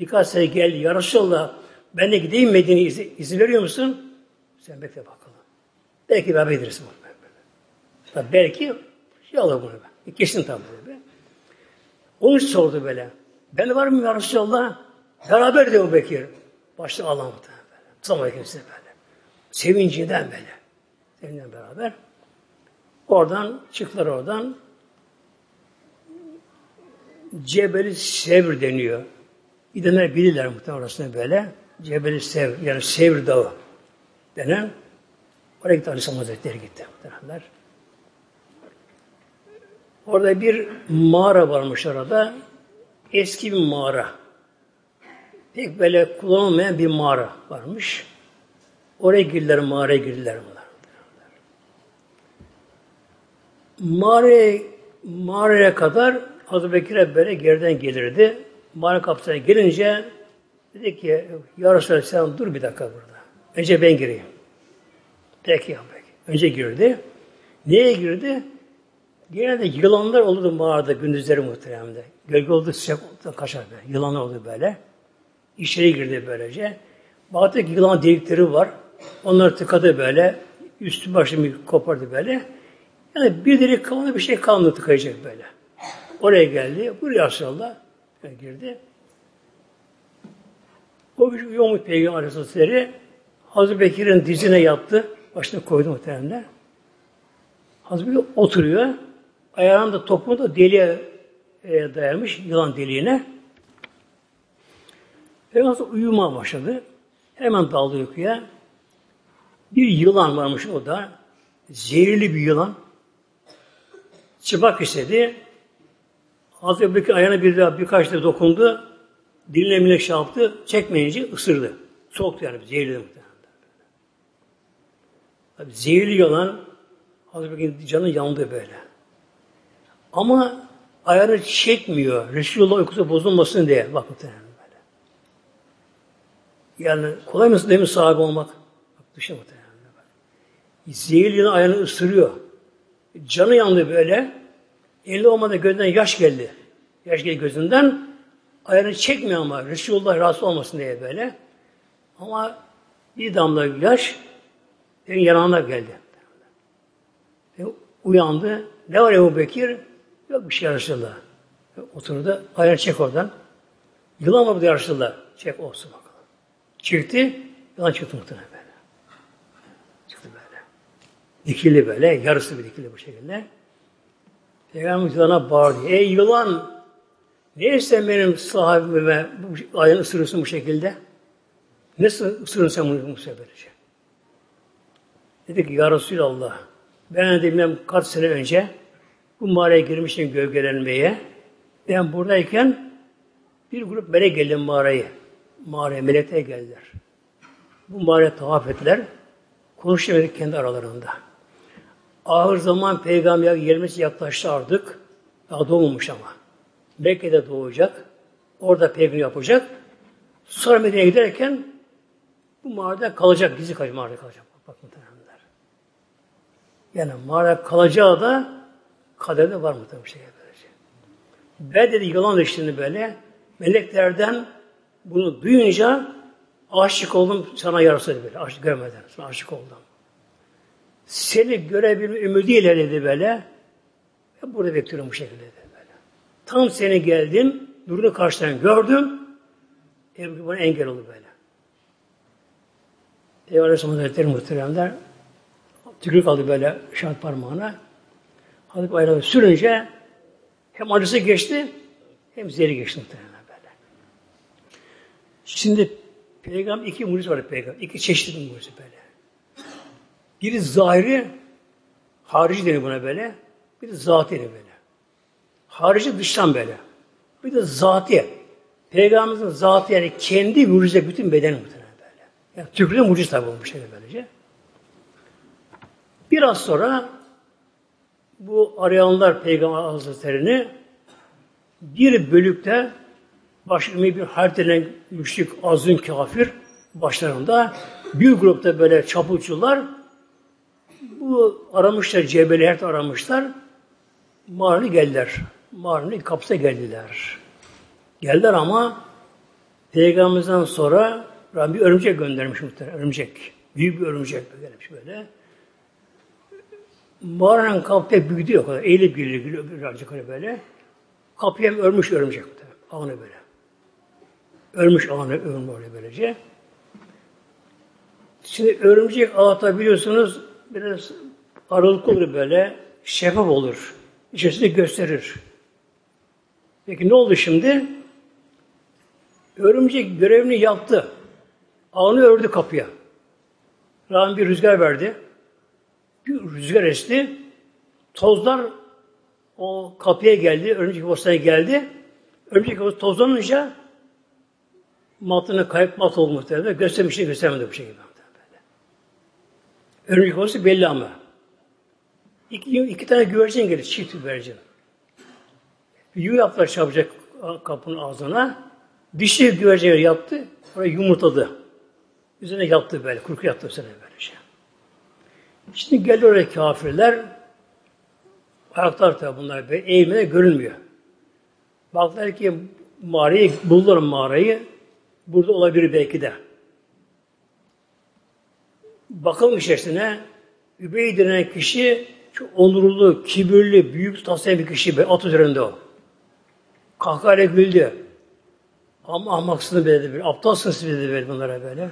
birkaç sene geldi. Ya Resulallah ben de gideyim Medine'ye izin, izin veriyor musun? Sen bekle bakalım. Belki beraber gideriz. Belki şey olur bunu. Ben. Kesin tabi. Onun için sordu böyle. Ben var mı ya Resulallah? Beraber de o Bekir. Başta Allah'ım böyle. Zaman kimse böyle. Sevincinden böyle. Sevincinden beraber. Oradan çıktılar oradan. Cebeli Sevr deniyor. Gidenler bilirler muhtemelen orasını böyle. Cebeli Sevr, yani Sevr Dağı denen. Oraya gitti Aleyhisselam Hazretleri gitti muhtemelenler. Orada bir mağara varmış orada. Eski bir mağara. Pek böyle kullanılmayan bir mağara varmış. Oraya girdiler, mağaraya girdiler bunlar. Mağaraya, mağaraya kadar Hazreti Bekir'e böyle geriden gelirdi. Mağara kapısına gelince dedi ki Ya Resulallah sen dur bir dakika burada. Önce ben gireyim. Peki ya peki. Önce girdi. Neye girdi? Genelde yılanlar olurdu mağarada gündüzleri muhteremde. Gölge oldu sıcak kaçar böyle. Yılanlar oldu böyle. İçeri girdi böylece. Baktı yılan delikleri var. Onlar tıkadı böyle. Üstü başını kopardı böyle. Yani bir delik kalmadı bir şey kalmadı tıkayacak böyle. Oraya geldi. Buraya Resulallah girdi. O bir uyumuş Peygamber Aleyhisselatü Hazreti Bekir'in dizine yattı. Başına koydu muhtemelen. Hazreti Bekir oturuyor. Ayağını da topuğunu da deliğe e, dayamış, yılan deliğine. Peygamber uyuma başladı. Hemen daldı uykuya. Bir yılan varmış o da. Zehirli bir yılan. Çıpak istedi. Hazreti Bekir ayağına bir daha birkaç da dokundu. Diline mine şey yaptı. Çekmeyince ısırdı. Soğuktu yani. Zehirli muhtemelen. Tabi zehirli yılan Hazreti Bekir'in canı yandı böyle. Ama ayarı çekmiyor. Resulullah uykusu bozulmasın diye. Bak böyle. Yani kolay mı değil mi sahibi olmak? Bak düşün muhtemelen. Zehirli yılan ayağını ısırıyor. Canı yandı böyle. Eli olmadı gözünden yaş geldi. Yaş geldi gözünden. Ayağını çekmiyor ama Resulullah rahatsız olmasın diye böyle. Ama bir damla yaş Evin yanağına geldi. E, uyandı. Ne var Ebu Bekir? Yok bir şey Resulullah. E, oturdu. Ayağını çek oradan. Yılan mı bu Resulullah? Çek olsun bakalım. Çıktı. Yılan çıktı muhtemelen böyle. Çıktı böyle. Dikili böyle. Yarısı bir dikili bu şekilde. Peygamber yılana bağırdı. Ey yılan! Neyse benim sahibime bu ayağını ısırırsın bu şekilde? Nasıl ısırırsın sen bunu bu böylece? Dedi ki Ya Resulallah ben de bilmem kaç sene önce bu mağaraya girmişim gölgelenmeye. Ben buradayken bir grup melek geldi mağarayı. Mağaraya melekler geldiler. Bu mağaraya tavaf ettiler. Konuşamadık kendi aralarında. Ağır zaman peygamber gelmesi yaklaştı artık. Daha doğmamış ama. Mekke'de doğacak. Orada peygamber yapacak. Sonra Medine'ye giderken bu mağarada kalacak. Gizli kalacak. Mağarada kalacak. Bakın muhtemelenler. Yani mağarada kalacağı da kaderde var mı tabii şey böylece. Ben dedi yılan düştüğünü böyle meleklerden bunu duyunca aşık oldum sana yarısı böyle. Aşık görmeden. Sonra aşık oldum. Seni görebilme ümidiyle dedi böyle. Ben burada bekliyorum bu şekilde dedi böyle. Tam seni geldim. Nurunu karşıdan gördüm. Ebu bana engel oldu böyle. Peygamber Aleyhisselam Hazretleri muhteremler tükürük aldı böyle şart parmağına. Hazreti Ayran'ı sürünce hem acısı geçti hem zehri geçti muhtemelen böyle. Şimdi peygamber iki mucize var peygamber. iki çeşitli mucize böyle. Biri zahiri harici deniyor buna böyle. Bir de zatı deniyor böyle. Harici dıştan böyle. Bir de zatı. Peygamberimizin zatı yani kendi mucize bütün bedeni muhtemelen böyle. Yani tükürüğün mucize tabi şey böylece. Biraz sonra bu arayanlar Peygamber Hazretleri'ni bir bölükte başka bir haritanen müşrik, azın kafir başlarında bir grupta böyle çapulcular bu aramışlar, cebeli her aramışlar. Mağaranı geldiler. Mağaranın kapısına geldiler. Geldiler ama Peygamberimizden sonra Rabbi örümcek göndermiş muhtemelen. Örümcek. Büyük bir örümcek gelmiş böyle. Mağaranın kapı pek büyük değil o kadar. Eğilip geliyor birazcık öyle böyle. Kapıyı hem örmüş örümcek. Ağını böyle. Örmüş ağını örmüş öyle böylece. Şimdi örümcek ağıta biliyorsunuz biraz aralıklı olur böyle. Şeffaf olur. İçerisinde gösterir. Peki ne oldu şimdi? Örümcek görevini yaptı. Ağını ördü kapıya. Rahim bir rüzgar verdi rüzgar esti. Tozlar o kapıya geldi, örümcek yuvasına geldi. Örümcek tozlanınca matına kayıp mat oldu muhtemelen. Göstermiş şey göstermedi bu şekilde. Örümcek yuvası belli ama. İki, iki tane güvercin gelir, çift güvercin. Yuva yaptılar çabucak kapının ağzına. Dişi güvercin yaptı, oraya yumurtladı. Üzerine yaptı böyle, kurku yaptı üzerine böyle şey. Şimdi geliyor oraya kafirler. Ayaklar tabi bunlar. Eğilmede görünmüyor. Baktılar ki mağarayı, buldular mağarayı. Burada olabilir belki de. Bakalım içerisine Übey denen kişi çok onurlu, kibirli, büyük tasarım bir kişi. At üzerinde o. Kahkahayla güldü. Ama ahmaksını dedi bir, aptalsınız dedi böyle bunlara böyle.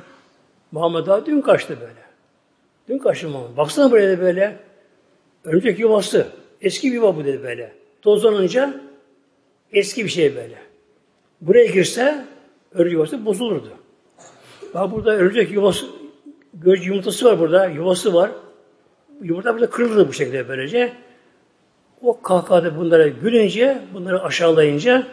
Muhammed daha dün kaçtı böyle. Dün kaçırmam. Baksana buraya böyle. Örümcek yuvası. Eski bir yuva bu dedi böyle. Tozlanınca eski bir şey böyle. Buraya girse örümcek yuvası bozulurdu. Bak burada örümcek yuvası göz yumurtası var burada. Yuvası var. Yumurta burada kırıldı bu şekilde böylece. O kahkahada bunlara gülünce, bunları aşağılayınca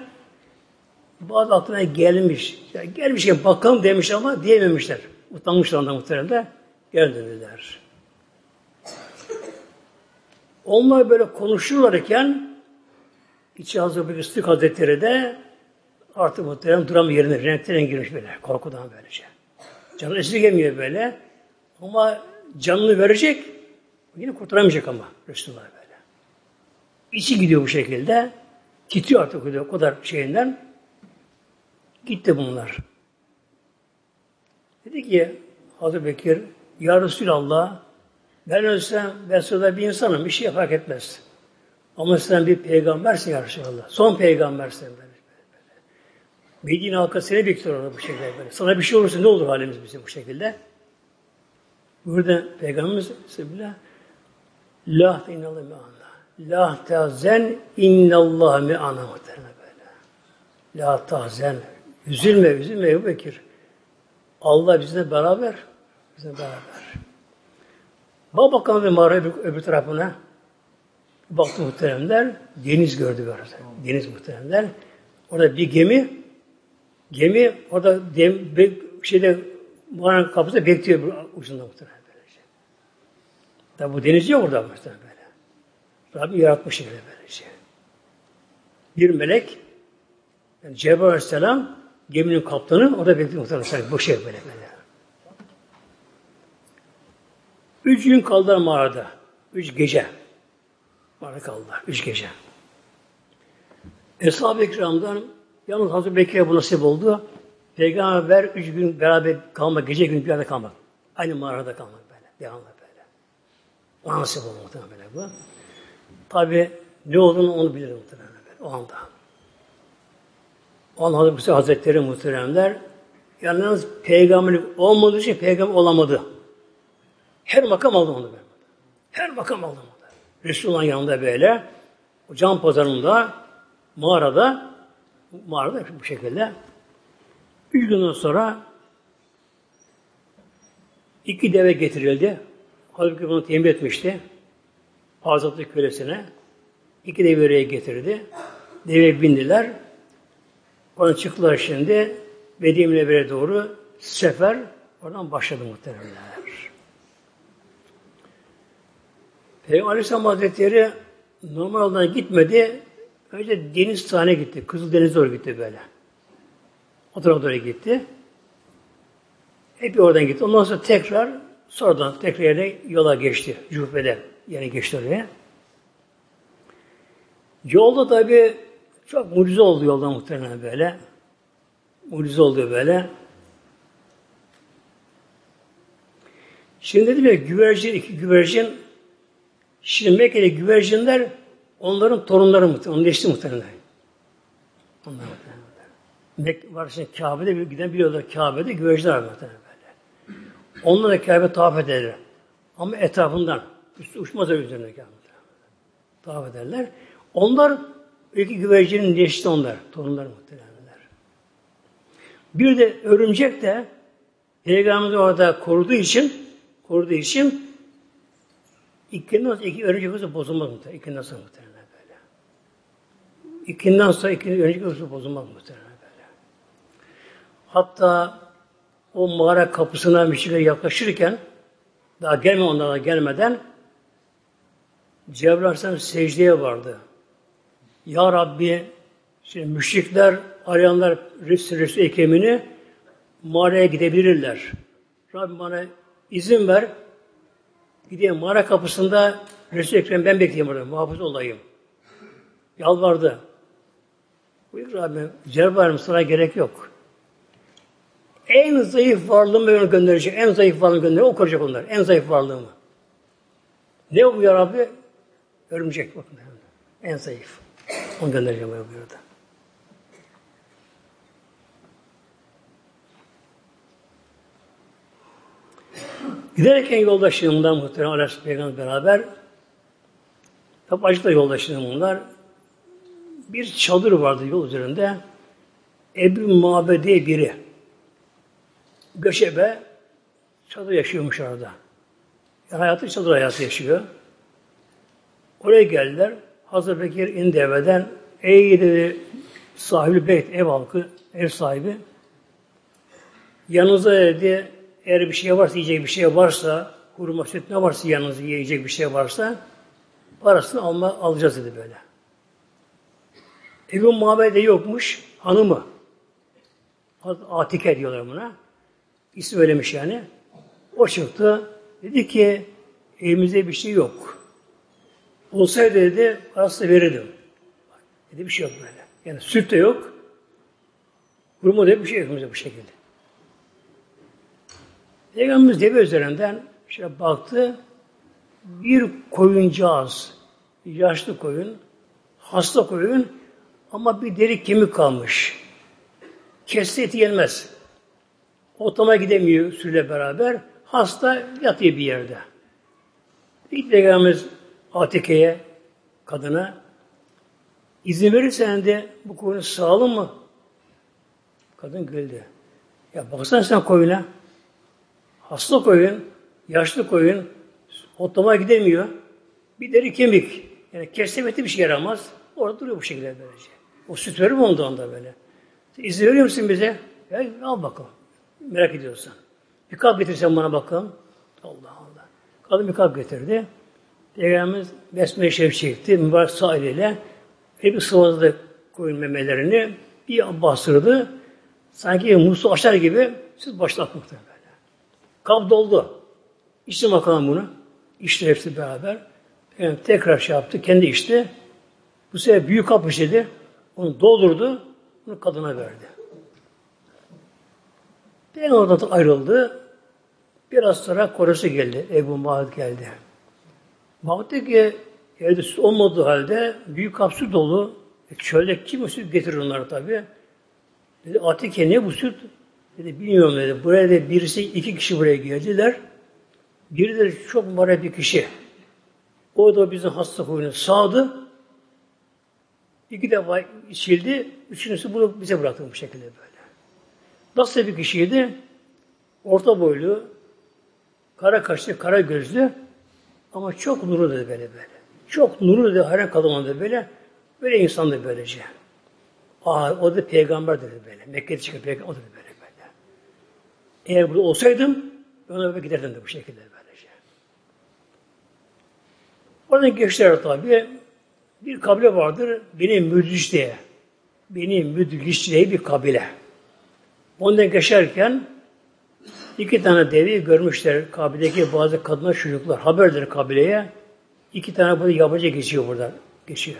bazı aklına gelmiş. Yani gelmişken bakalım demiş ama diyememişler. Utanmışlar ondan muhtemelen Gel dediler. Onlar böyle konuşurlarken içi bir Sıddık Hazretleri de artık muhtemelen duram yerine renkten girmiş böyle. Korkudan böylece. Canı esirgemiyor böyle. Ama canını verecek yine kurtaramayacak ama Resulullah böyle. İçi gidiyor bu şekilde. Titriyor artık o kadar şeyinden. Gitti bunlar. Dedi ki Hazreti Bekir ya Resulallah ben ölsem ben sırada bir insanım. Bir şey fark etmez. Ama sen bir peygambersin ya Resulallah. Son peygambersin. Böyle. Medine halkı seni bekliyor orada bu şekilde böyle. Sana bir şey olursa ne olur halimiz bizim bu şekilde? Burada Peygamberimiz Bismillah La inallah me'ana. La tezen innallah me'ana böyle. La tahzen. Üzülme, üzülme Ebu Bekir. Allah bizle beraber. Bizle beraber. Bak bakalım bir mağara öbür, öbür tarafına. Baktı muhteremler, deniz gördü böyle. Deniz muhteremler. Orada bir gemi, gemi orada dem, be, şeyde mağaranın kapısında bekliyor ucunda muhterem böylece. Tabi bu deniz yok orada muhterem böyle. Rabbim yaratmış öyle böylece. Bir melek, yani Cebrail Aleyhisselam geminin kaptanı orada bekliyor muhterem. Bu şey böyle böyle. Üç gün kaldılar mağarada. Üç gece. Mağarada kaldılar. Üç gece. Eshab-ı Ekram'dan yalnız Hazreti Bekir'e bu nasip oldu. Peygamber üç gün beraber kalmak, gece gün arada kalmak. Aynı mağarada kalmak böyle. Devamlı böyle. O nasip oldu muhtemelen böyle bu. Tabi ne olduğunu onu bilir muhtemelen böyle, o anda. O anda Hazreti Hazretleri muhteremler yalnız peygamberlik olmadığı için peygamber olamadı. Her makam aldı onu böyle. Her makam aldı onu. Resulullah'ın yanında böyle o can pazarında mağarada mağarada bu şekilde üç günden sonra iki deve getirildi. Halbuki bunu temin etmişti. Hazreti kölesine. iki deve oraya getirdi. Deve bindiler. Oradan çıktılar şimdi. Medine doğru sefer oradan başladı muhtemelen. Peygamber Aleyhisselam Hazretleri normal yoldan gitmedi. Önce deniz tane gitti. Kızıl Deniz doğru gitti böyle. O tarafa doğru gitti. Hep oradan gitti. Ondan sonra tekrar sonradan tekrar yine yola geçti. Cübbede yani geçti oraya. Yolda tabi çok mucize oldu yolda muhtemelen böyle. Mucize oldu böyle. Şimdi dedim ya güvercin, iki güvercin Şimdi Mekke'de güvercinler onların torunları muhtemelen. Onun neşli muhtemelen. Onlar muhtemelen. Mek var şimdi Kabe'de bir giden biliyorlar Kabe'de güvercinler var muhtemelen böyle. Onlar da Kabe tavaf ederler. Ama etrafından. Üstü uçmaz öyle üzerine Kabe. Tavaf ederler. Onlar iki güvercinin neşli onlar. Torunları muhtemelen. Bir de örümcek de Peygamberimizi orada koruduğu için koruduğu için İkinden sonra iki öğrenci kurusu bozulmaz muhtemelen. İkinden sonra muhtemelen böyle. İkinden sonra iki öğrenci kurusu bozulmaz muhtemelen böyle. Hatta o mağara kapısına müşrikler yaklaşırken daha gelme onlara gelmeden Cebrail Aleyhisselam secdeye vardı. Ya Rabbi şimdi müşrikler arayanlar Resul Resul ekemini mağaraya gidebilirler. Rabbim bana izin ver Gideyim mağara kapısında Resul-i Ekrem ben bekleyeyim orada. Muhafız olayım. Yalvardı. Buyur Rabbim. Cenab-ı sana gerek yok. En zayıf varlığımı ben gönderecek. En zayıf varlığımı gönderecek. O koruyacak onlar. En zayıf varlığımı. Ne bu ya Rabbi? Örümcek bakın. En zayıf. Onu göndereceğim buyurdu. Giderken yoldaşlığımdan muhtemelen Aleyhisselam Peygamber beraber tabi acıkla yoldaşlığım bunlar. Bir çadır vardı yol üzerinde. Ebu Mabede biri. Göçebe çadır yaşıyormuş orada. Yani hayatı çadır hayatı yaşıyor. Oraya geldiler. Hazreti Bekir indi evden. Ey dedi sahibi beyt, ev halkı, ev sahibi. Yanınıza dedi eğer bir şey varsa, yiyecek bir şey varsa, hurma süt ne varsa yanınızda yiyecek bir şey varsa parasını alma, alacağız dedi böyle. Ebu Muhammed'de yokmuş, hanımı. Atike diyorlar buna. İsmi öylemiş yani. O çıktı. Dedi ki evimizde bir şey yok. Olsaydı dedi parasını verirdim. Dedi bir şey yok böyle. Yani süt de yok. Hurma da bir şey yok bu şekilde. Peygamberimiz deve üzerinden şöyle baktı. Bir koyuncağız, yaşlı koyun, hasta koyun ama bir deri kemik kalmış. Kesse eti yenmez. Otama gidemiyor sürüyle beraber. Hasta yatıyor bir yerde. İlk Peygamberimiz Atike'ye, kadına izin verirsen de bu koyunu sağlam mı? Kadın güldü. Ya baksana sen koyuna. Hasta koyun, yaşlı koyun, otlama gidemiyor. Bir deri kemik. Yani kesemeti bir şey yaramaz. Orada duruyor bu şekilde böylece. O süt verir mi ondan da böyle? İzin veriyor musun bize? Ya, al bakalım. Merak ediyorsan. Bir kap getirsen bana bakalım. Allah Allah. Kadın bir kap getirdi. Peygamberimiz besmele şerif çekti. Mübarek sağ eliyle bir sıvazladı koyun memelerini. Bir bastırdı. Sanki muslu açar gibi siz başlatmak böyle. Kap doldu. İçti bakalım bunu. İçti hepsi beraber. Yani tekrar şey yaptı. Kendi içti. Bu sefer büyük kap işledi. Onu doldurdu. Bunu kadına verdi. Peygamber ayrıldı. Biraz sonra korusu geldi. Ebu Mahid geldi. Baktı ki evde süt olmadığı halde büyük kap süt dolu. E, çölde kim süt getirir onları tabi. Dedi Atike ne bu süt? Dedi bilmiyorum dedi. Buraya da birisi iki kişi buraya geldiler. Biri de çok mübarek bir kişi. O da bizim hasta huyunu sağdı. İki defa içildi. Üçüncüsü bunu bize bıraktı bu şekilde böyle. Nasıl bir kişiydi? Orta boylu, kara kaşlı, kara gözlü ama çok nurlu dedi böyle böyle. Çok nurlu dedi, hayran kalamadı böyle. Böyle insandı böylece. Aa, o da peygamber dedi böyle. Mekke'de çıkan peygamber o da böyle. Eğer burada olsaydım ben ona giderdim de bu şekilde böylece. Oradan geçtiler tabi. Bir kabile vardır. Benim Müdriş diye. Benim Müdriş diye bir kabile. Ondan geçerken iki tane devi görmüşler kabiledeki bazı kadınlar çocuklar. Haberdir kabileye. İki tane böyle yabancı geçiyor burada. Geçiyor.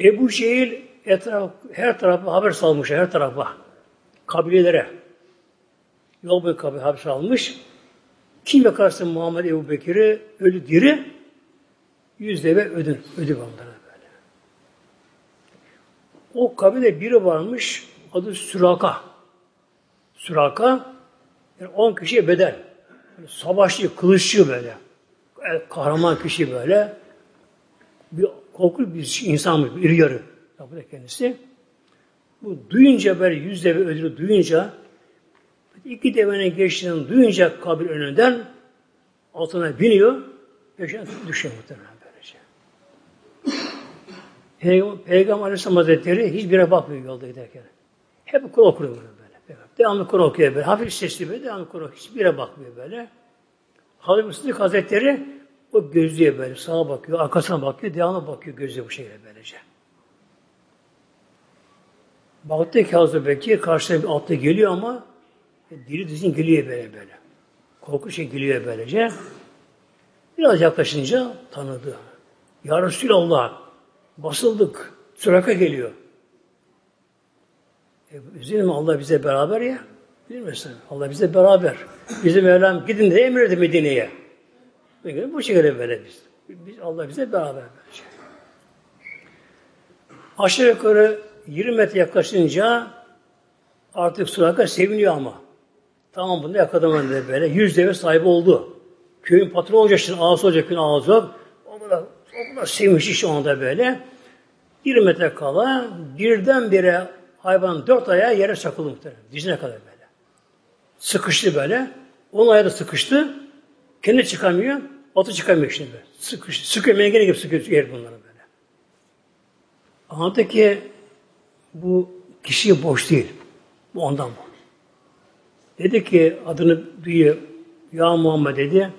Ebu Cehil etraf, her tarafa haber salmış, her tarafa. Kabilelere. Yol boyu kabile haber salmış. Kim yakarsın Muhammed Ebu Bekir'i ölü diri yüz deve ödün. Ödü onlara böyle. O kabile biri varmış adı Süraka. Süraka yani on kişiye bedel. Yani savaşçı, kılıççı böyle. Kahraman kişi böyle. Bir korkulu bir insan bir yarı. Yapıyor kendisi. Bu duyunca böyle yüz deve ödülü duyunca iki devenin geçtiğini duyunca kabir önünden altına biniyor ve düşüyor muhtemelen böylece. Peygamber, Peygamber Aleyhisselam Hazretleri hiçbire bakmıyor yolda giderken. Hep Kur'an okuyor böyle. Devamlı Kur'an okuyor böyle. Hafif sesli böyle devamlı Kur'an. Hiçbire bakmıyor böyle. Hazreti Sıddık Hazretleri o gözlüyor böyle. Sağa bakıyor, arkasına bakıyor, devamlı bakıyor gözlüyor bu şekilde böylece. Baktı ki Hazreti Bekir karşısına bir atlı geliyor ama diri dizin geliyor böyle böyle. Korku şey geliyor böylece. Biraz yaklaşınca tanıdı. Ya Resulallah basıldık. Süraka geliyor. E, üzülme Allah bize beraber ya. Bilmiyorsun. Allah bize beraber. Bizim Mevlam gidin de emredi Medine'ye. Bu şekilde böyle biz. biz. Allah bize beraber verecek. Aşağı yukarı 20 metre yaklaşınca artık Suraka seviniyor ama. Tamam bunu yakaladım de böyle. Yüz deve sahibi oldu. Köyün patronu olacak şimdi ağası olacak köyün ağası. O kadar, o kadar sevinçli şu anda böyle. 20 metre kala birdenbire hayvan dört ayağı yere çakıldı muhtemelen. Dizine kadar böyle. Sıkıştı böyle. Onun ayağı da sıkıştı. Kendi çıkamıyor. Atı çıkamıyor şimdi. Sıkıştı. Sıkıyor. Mengene gibi sıkıyor yer bunları böyle. Anlattı ki bu kişi boş değil. Bu ondan bu. Dedi ki adını duyuyor. Ya Muhammed dedi.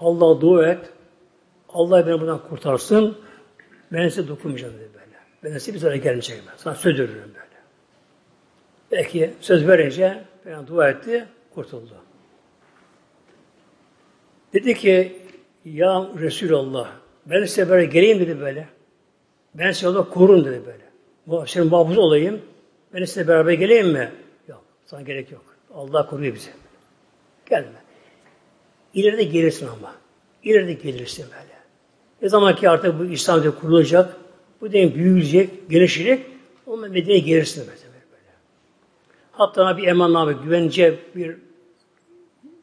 Allah dua et. Allah beni buradan kurtarsın. Ben size dokunmayacağım dedi böyle. Ben size bir zarar gelmeyecek ben. Sana söz veririm böyle. Belki söz verince ben dua etti, kurtuldu. Dedi ki ya Resulallah ben size böyle geleyim dedi böyle. Ben size orada korun dedi böyle. Bu senin muhafız olayım. Ben size beraber geleyim mi? Yok. Sana gerek yok. Allah koruyor bizi. Gelme. İleride gelirsin ama. İleride gelirsin böyle. Ne zaman ki artık bu İslam kurulacak, bu din büyüyecek, gelişecek, onunla Medine'ye gelirsin böyle. Hatta bir emanname, güvence bir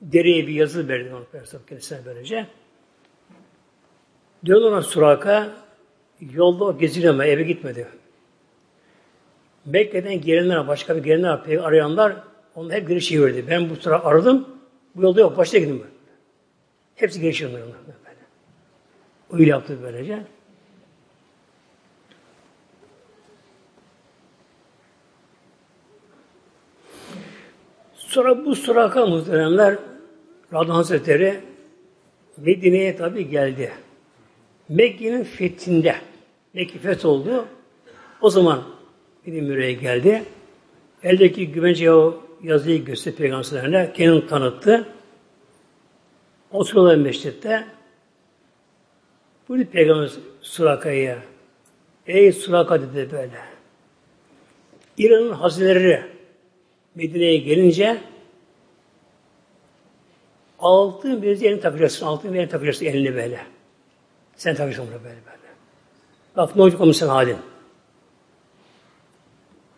dereye bir yazı verdi onu kendisine böylece. Diyorlar ona Suraka, yolda o eve gitmedi. Mekke'den gelenler, başka bir gelenler arayanlar onlar hep geri çevirdi. Ben bu sıra aradım. Bu yolda yok. Başta gidin ben. Hepsi geri çevirdi. Öyle yaptı böylece. Sonra bu Suraka muhteremler Radhan Hazretleri Medine'ye tabi geldi. Mekke'nin fethinde Mekke feth oldu. O zaman Medine'ye geldi. Eldeki güvence o yazıyı gösterdi peygamberlerine. Kendini tanıttı. Oturuyorlar meşritte. Buyurdu Peygamber Suraka'ya. Ey Suraka dedi böyle. İran'ın hazineleri Medine'ye gelince altın bir elini takacaksın, altın bir elini takacaksın elini böyle. Sen takacaksın bunu böyle böyle. Bak ne olacak onun halin.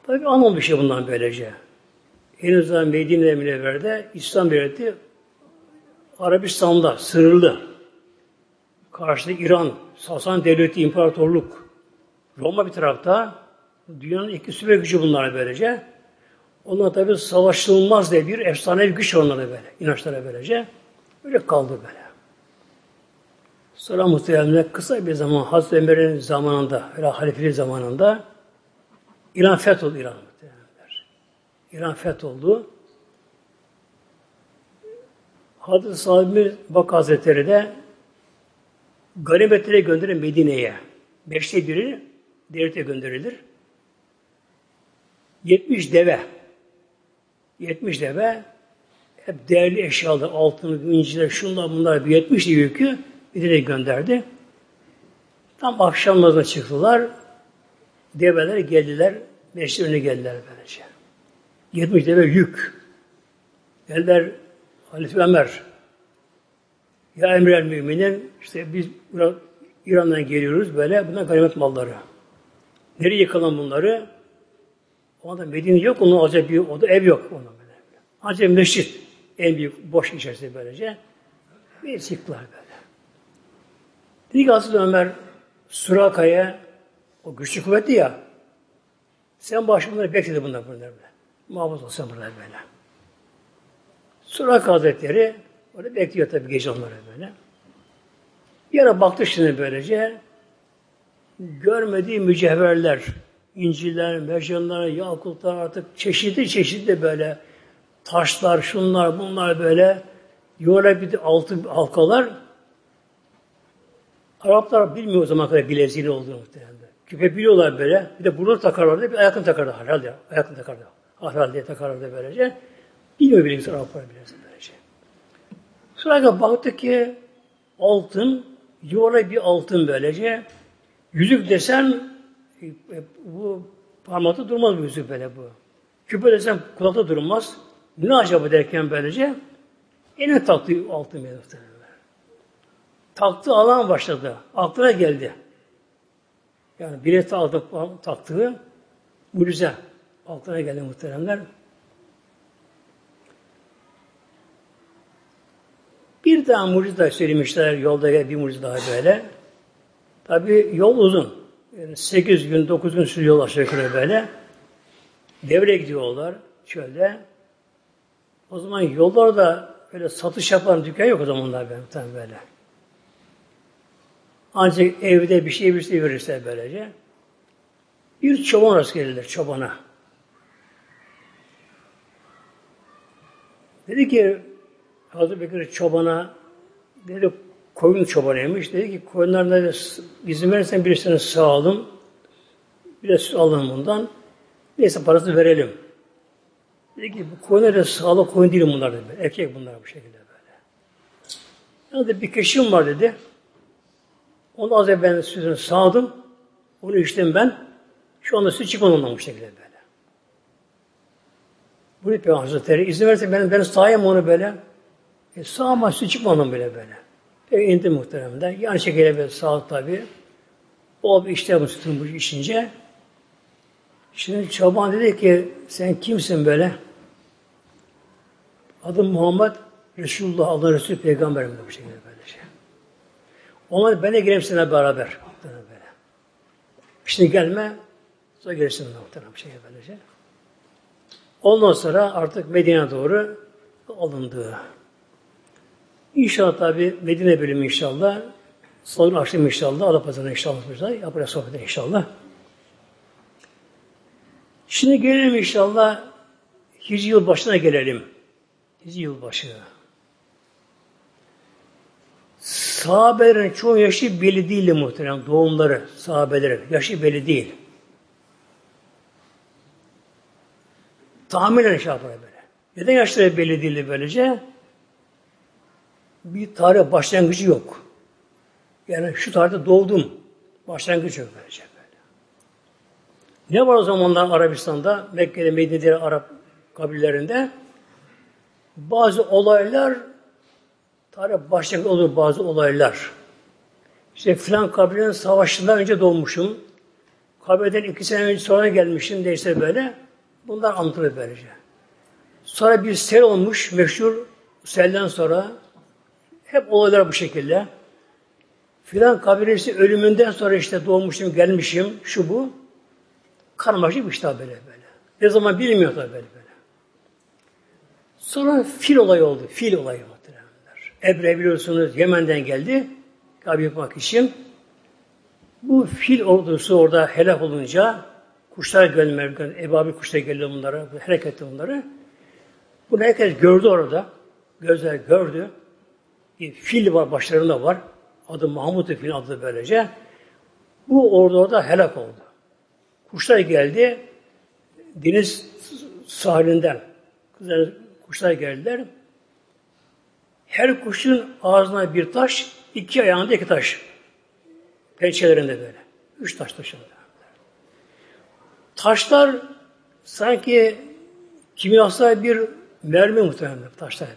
Tabi anlam bir şey bundan böylece. Henüz daha Medine Münevver'de İslam devleti Arabistan'da sırrlı. Karşıda İran, Sasan Devleti, İmparatorluk. Roma bir tarafta. Dünyanın iki süper gücü bunlar böylece. Onlar tabi savaşılmaz diye bir efsane bir güç onlara böyle. inançlara böylece. Böyle kaldı böyle. Sonra muhtemelen kısa bir zaman Hazreti Ömer'in zamanında, öyle halifeli zamanında İran fetholdu İran. İran fetholdu. Hazreti Sa'd Bak Hazretleri de ganimetlere gönderin Medine'ye. Beşte biri devlete gönderilir. 70 deve 70 deve hep değerli eşyalar, altın, inciler, şunlar bunlar bir 70 yükü Medine'ye gönderdi. Tam akşam namazına çıktılar. Develer geldiler. Meşri önüne geldiler böylece. 70 deve yük. Geldiler Halife Ömer. Ya emrel müminin işte biz İran'dan geliyoruz böyle. Bunlar ganimet malları. Nereye yıkalım bunları? O anda Medine yok. Onun acaba bir oda ev yok. Onun böyle. Acaba mescit. En büyük boş içerisinde böylece. Bir çıktılar böyle. Dedi ki Hazreti Ömer Suraka'ya o güçlü kuvvetli ya sen başımları bekledi bunlar bunlar böyle. Muhafız olsan bunlar böyle. Suraka Hazretleri orada bekliyor tabi gece onları böyle. Ara baktı şimdi böylece görmediği mücevherler, inciler, mercanlar, yakutlar artık çeşitli çeşitli böyle taşlar, şunlar, bunlar böyle yuvarlak bir altın halkalar Araplar bilmiyor o zaman kadar bileziğini olduğunu muhtemelen. Küpe biliyorlar böyle. Bir de bunu takarlardı, bir ayakını takardı herhalde. Ayakını takardı. Herhalde takarlardı böylece. Bilmiyor bileziğini Araplar bileziğini böylece. Sonra baktı ki altın, yuvarlak bir altın böylece. Yüzük desen e, e, bu parmakta durmaz bu yüzük böyle bu. Küpe desen kulakta durmaz. Ne acaba derken böylece eline taktı altın bir Taktı alan başladı. Aklına geldi. Yani bileti aldı taktığı mucize. Aklına geldi muhteremler. Bir daha mucize daha söylemişler yolda bir mucize daha böyle. Tabi yol uzun. Yani 8 gün, 9 gün sürüyor aşağı yukarı böyle. Devre gidiyorlar şöyle. O zaman yollarda böyle satış yapan dükkan yok o zamanlar benim böyle. Ancak evde bir şey bir şey verirse böylece. Bir çoban rast gelirler çobana. Dedi ki Hazreti Bekir çobana dedi koyun çobanıymış. Dedi ki koyunlarına dedi, izin verirsen birisini sağalım. Bir de süt alalım bundan. Neyse parasını verelim. Dedi ki bu koyunlar da sağlık koyun değil bunlar dedi. Erkek bunlar bu şekilde böyle. Yani bir kişim var dedi. Onu az evvel ben sütünü sağdım. Onu içtim ben. Şu anda süt çıkmadı ondan bu şekilde böyle. Bu Peygamber Hazretleri izin verirse ben, ben sağayım onu böyle. E, sağma süt çıkmadan böyle böyle. E, indi muhteremden. Yan şekilde böyle sağ tabi. O bir işte bu sütün bu içince. Şimdi çoban dedi ki sen kimsin böyle? Adım Muhammed Resulullah Allah Resulü Peygamberim bu şekilde böyle şey. Onlar ben de geleyim seninle beraber. Böyle. Şimdi gelme. Sonra gelirsin muhtemelen bir şey böylece. Ondan sonra artık Medine'ye doğru alındı. İnşallah tabi Medine bölümü inşallah. Salonu açtım inşallah. Adapazarı'na inşallah. Yapacağız sohbeti inşallah. Şimdi gelelim inşallah Hicri yıl başına gelelim. Hicri yıl başı. Sahabelerin çoğu yaşı belli değil muhterem. Doğumları, sahabelerin yaşı belli değil. Tahminen şey yapar böyle. Neden yaşları belli değil böylece? Bir tarih başlangıcı yok. Yani şu tarihte doğdum. Başlangıç yok böylece. Böyle. Ne var o zamanlar Arabistan'da, Mekke'de, Medine'de, Arap kabillerinde? Bazı olaylar tarih başlangıç olur bazı olaylar. İşte filan kabilenin savaşından önce doğmuşum. Kabileden iki sene önce sonra gelmişim neyse böyle. Bunlar anlatılır böylece. Sonra bir sel olmuş meşhur selden sonra hep olaylar bu şekilde. Filan kabilesi ölümünden sonra işte doğmuşum, gelmişim, şu bu. Karmaşık bir işte böyle böyle. Ne zaman bilmiyor tabii böyle böyle. Sonra fil olayı oldu. Fil olayı muhtemelenler. Ebre biliyorsunuz Yemen'den geldi. Kabe yapmak için. Bu fil ordusu orada helak olunca kuşlar göndermek, ebabil kuşlar geliyor bunlara, hareket bunları. Bunu herkes gördü orada. Gözler gördü. Bir fil var, başlarında var. Adı Mahmud fil adı böylece. Bu orada orada helak oldu. Kuşlar geldi. Deniz sahilinden. Kuşlar geldiler. Her kuşun ağzına bir taş, iki ayağında iki taş. Pençelerinde böyle. Üç taş taşındı. Taşlar sanki kimyasal bir mermi muhtemelen taşlar.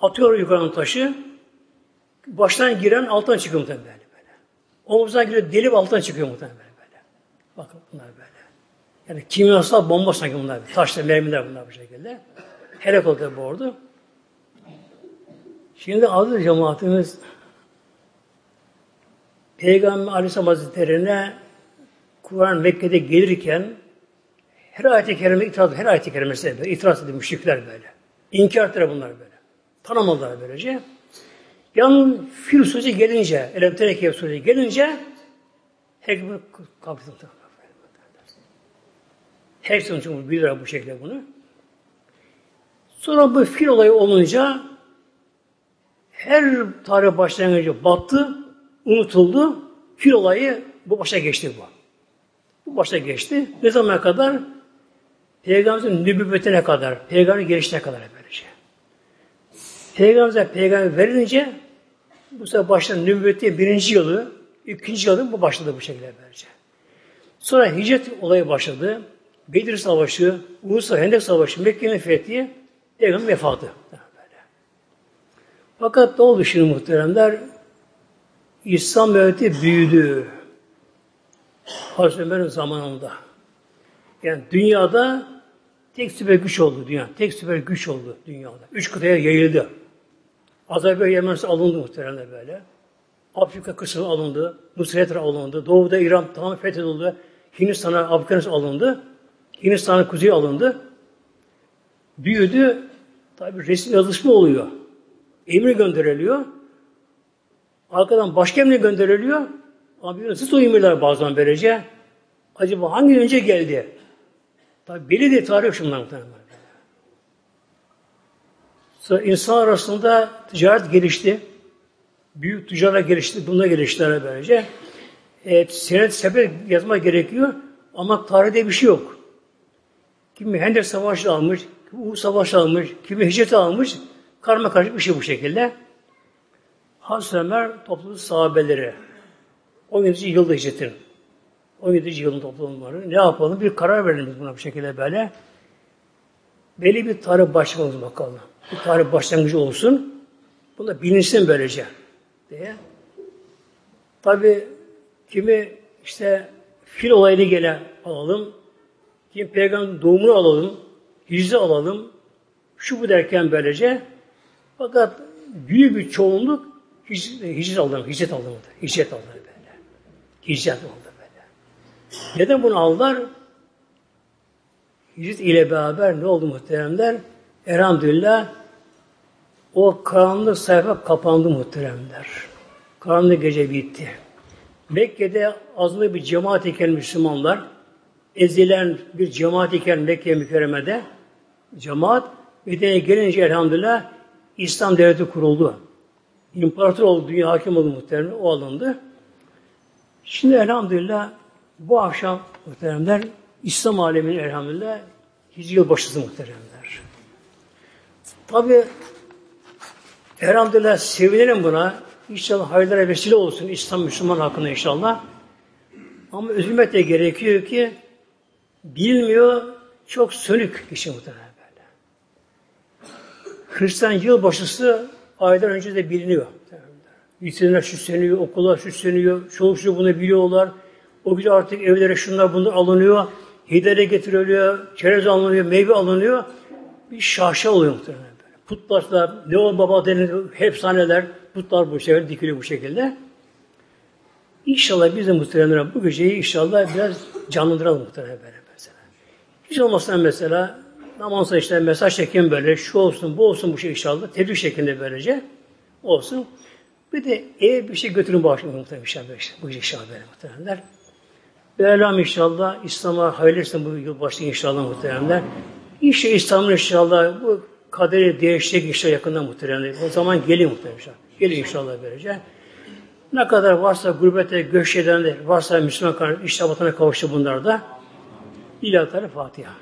Atıyor yukarıdan taşı, baştan giren alttan çıkıyor muhtemelen böyle. böyle. Omuzdan giriyor, delip alttan çıkıyor muhtemelen böyle. Bakın bunlar böyle. Yani kimyasal bomba sanki bunlar. Taşlar, mermiler bunlar bu şekilde. Helak oldu bu ordu. Şimdi adı cemaatimiz Peygamber Aleyhisselam Hazretleri'ne Kur'an Mekke'de gelirken her ayet-i kerime itiraz, her ayet-i kerimesine böyle itiraz ediyor müşrikler böyle. İnkar ettiler bunlar böyle. Tanımadılar böylece. Yalnız fil sözü gelince, Elemtereke sözü gelince herkes bunu etti. Herkes için bilir bu şekilde bunu. Sonra bu fil olayı olunca her tarih başlangıcı battı, unutuldu. Fil olayı bu başa geçti bu. Bu başa geçti. Ne zamana kadar? Peygamberimizin nübüvvetine kadar, peygamber gelişine kadar böylece. Peygamberimize peygamber verilince bu sefer başladı nübüvveti birinci yılı, ikinci yılı bu başladı bu şekilde böylece. Sonra hicret olayı başladı. Bedir Savaşı, Uhud Hendek Savaşı, Mekke'nin fethi, Peygamber vefatı. Fakat ne oldu şimdi muhteremler? İslam devleti büyüdü. Hazreti Ömer'in zamanında. Yani dünyada tek süper güç oldu dünya. Tek süper güç oldu dünyada. Üç kıtaya yayıldı. Azerbaycan Yemen'si alındı muhtemelen böyle. Afrika kısmı alındı. Nusret'e alındı. Doğuda İran tamamen fethedildi. Hindistan'a, Afganistan alındı. Hindistan'ın kuzeyi alındı. Büyüdü. Tabi resim yazışma oluyor. Emir gönderiliyor. Arkadan başka emir gönderiliyor. Ama biliyorsunuz o emirler bazen böylece. Acaba hangi önce geldi? Tabi belli de tarih şundan muhtemelen. Sonra insan arasında ticaret gelişti. Büyük ticaret gelişti. Bunda geliştiler böylece. Evet, senet sebep yazma gerekiyor. Ama tarihte bir şey yok. Kimi Hendek Savaşı almış, kimi Uğur Savaşı almış, kimi Hicret almış. Karma karışık bir şey bu şekilde. Hazreti Ömer topladı sahabeleri. 17. yılda hicretin. 17. yılın toplumları. Ne yapalım? Bir karar verelim buna bu şekilde böyle. Belli bir tarih başlamamız bakalım. Bir tarih başlangıcı olsun. Bunda bilinsin böylece. Diye. Tabi kimi işte fil olayını gele alalım. Kim peygamber doğumunu alalım. Hicri alalım. Şu bu derken böylece. Fakat büyük bir çoğunluk hicret, aldım, hicret aldım. Hicret aldım Hicret oldu böyle. Neden bunu aldılar? Hicret ile beraber ne oldu muhteremler? Elhamdülillah o karanlık sayfa kapandı muhteremler. Karanlık gece bitti. Mekke'de azılı bir cemaat iken Müslümanlar, ezilen bir cemaat iken Mekke mükerremede, cemaat Medine'ye gelince elhamdülillah İslam devleti kuruldu. İmparator oldu, dünya hakim oldu muhtemelen, o alındı. Şimdi elhamdülillah bu akşam muhteremler İslam aleminin elhamdülillah Hicri yıl başısı muhteremler. Tabi elhamdülillah sevinelim buna. İnşallah hayırlara vesile olsun İslam Müslüman hakkında inşallah. Ama üzülmek de gerekiyor ki bilmiyor, çok sönük kişi muhtemelen böyle. Hristiyan yılbaşısı aylar önce de biliniyor. Vitrinler süsleniyor, okullar süsleniyor, çoğu şu bunu biliyorlar. O gün artık evlere şunlar bunlar alınıyor, hidere getiriliyor, çerez alınıyor, meyve alınıyor. Bir şaşa oluyor muhtemelen böyle. Putlar, ne o baba denilen hepsaneler, putlar bu şekilde dikiliyor bu şekilde. İnşallah biz de muhtemelen bu geceyi inşallah biraz canlandıralım muhtemelen böyle mesela. Hiç olmazsa mesela namazda işte mesaj çeken böyle şu olsun bu olsun bu şey inşallah tebrik şeklinde böylece olsun. Bir de ev bir şey götürün bağışlayın muhtemelen inşallah. Bu gece inşallah böyle muhtemelenler. Mevlam inşallah İslam'a hayırlısı bu yıl başlayın inşallah muhteremler. İnşallah İslam'ın inşallah bu kaderi değişecek inşallah yakında muhteremler. O zaman gelin muhterem inşallah. Gelin inşallah böylece. Ne kadar varsa gurbete göç edenler, varsa Müslüman kardeş, işte vatana kavuştu bunlar da. İlahi Fatiha.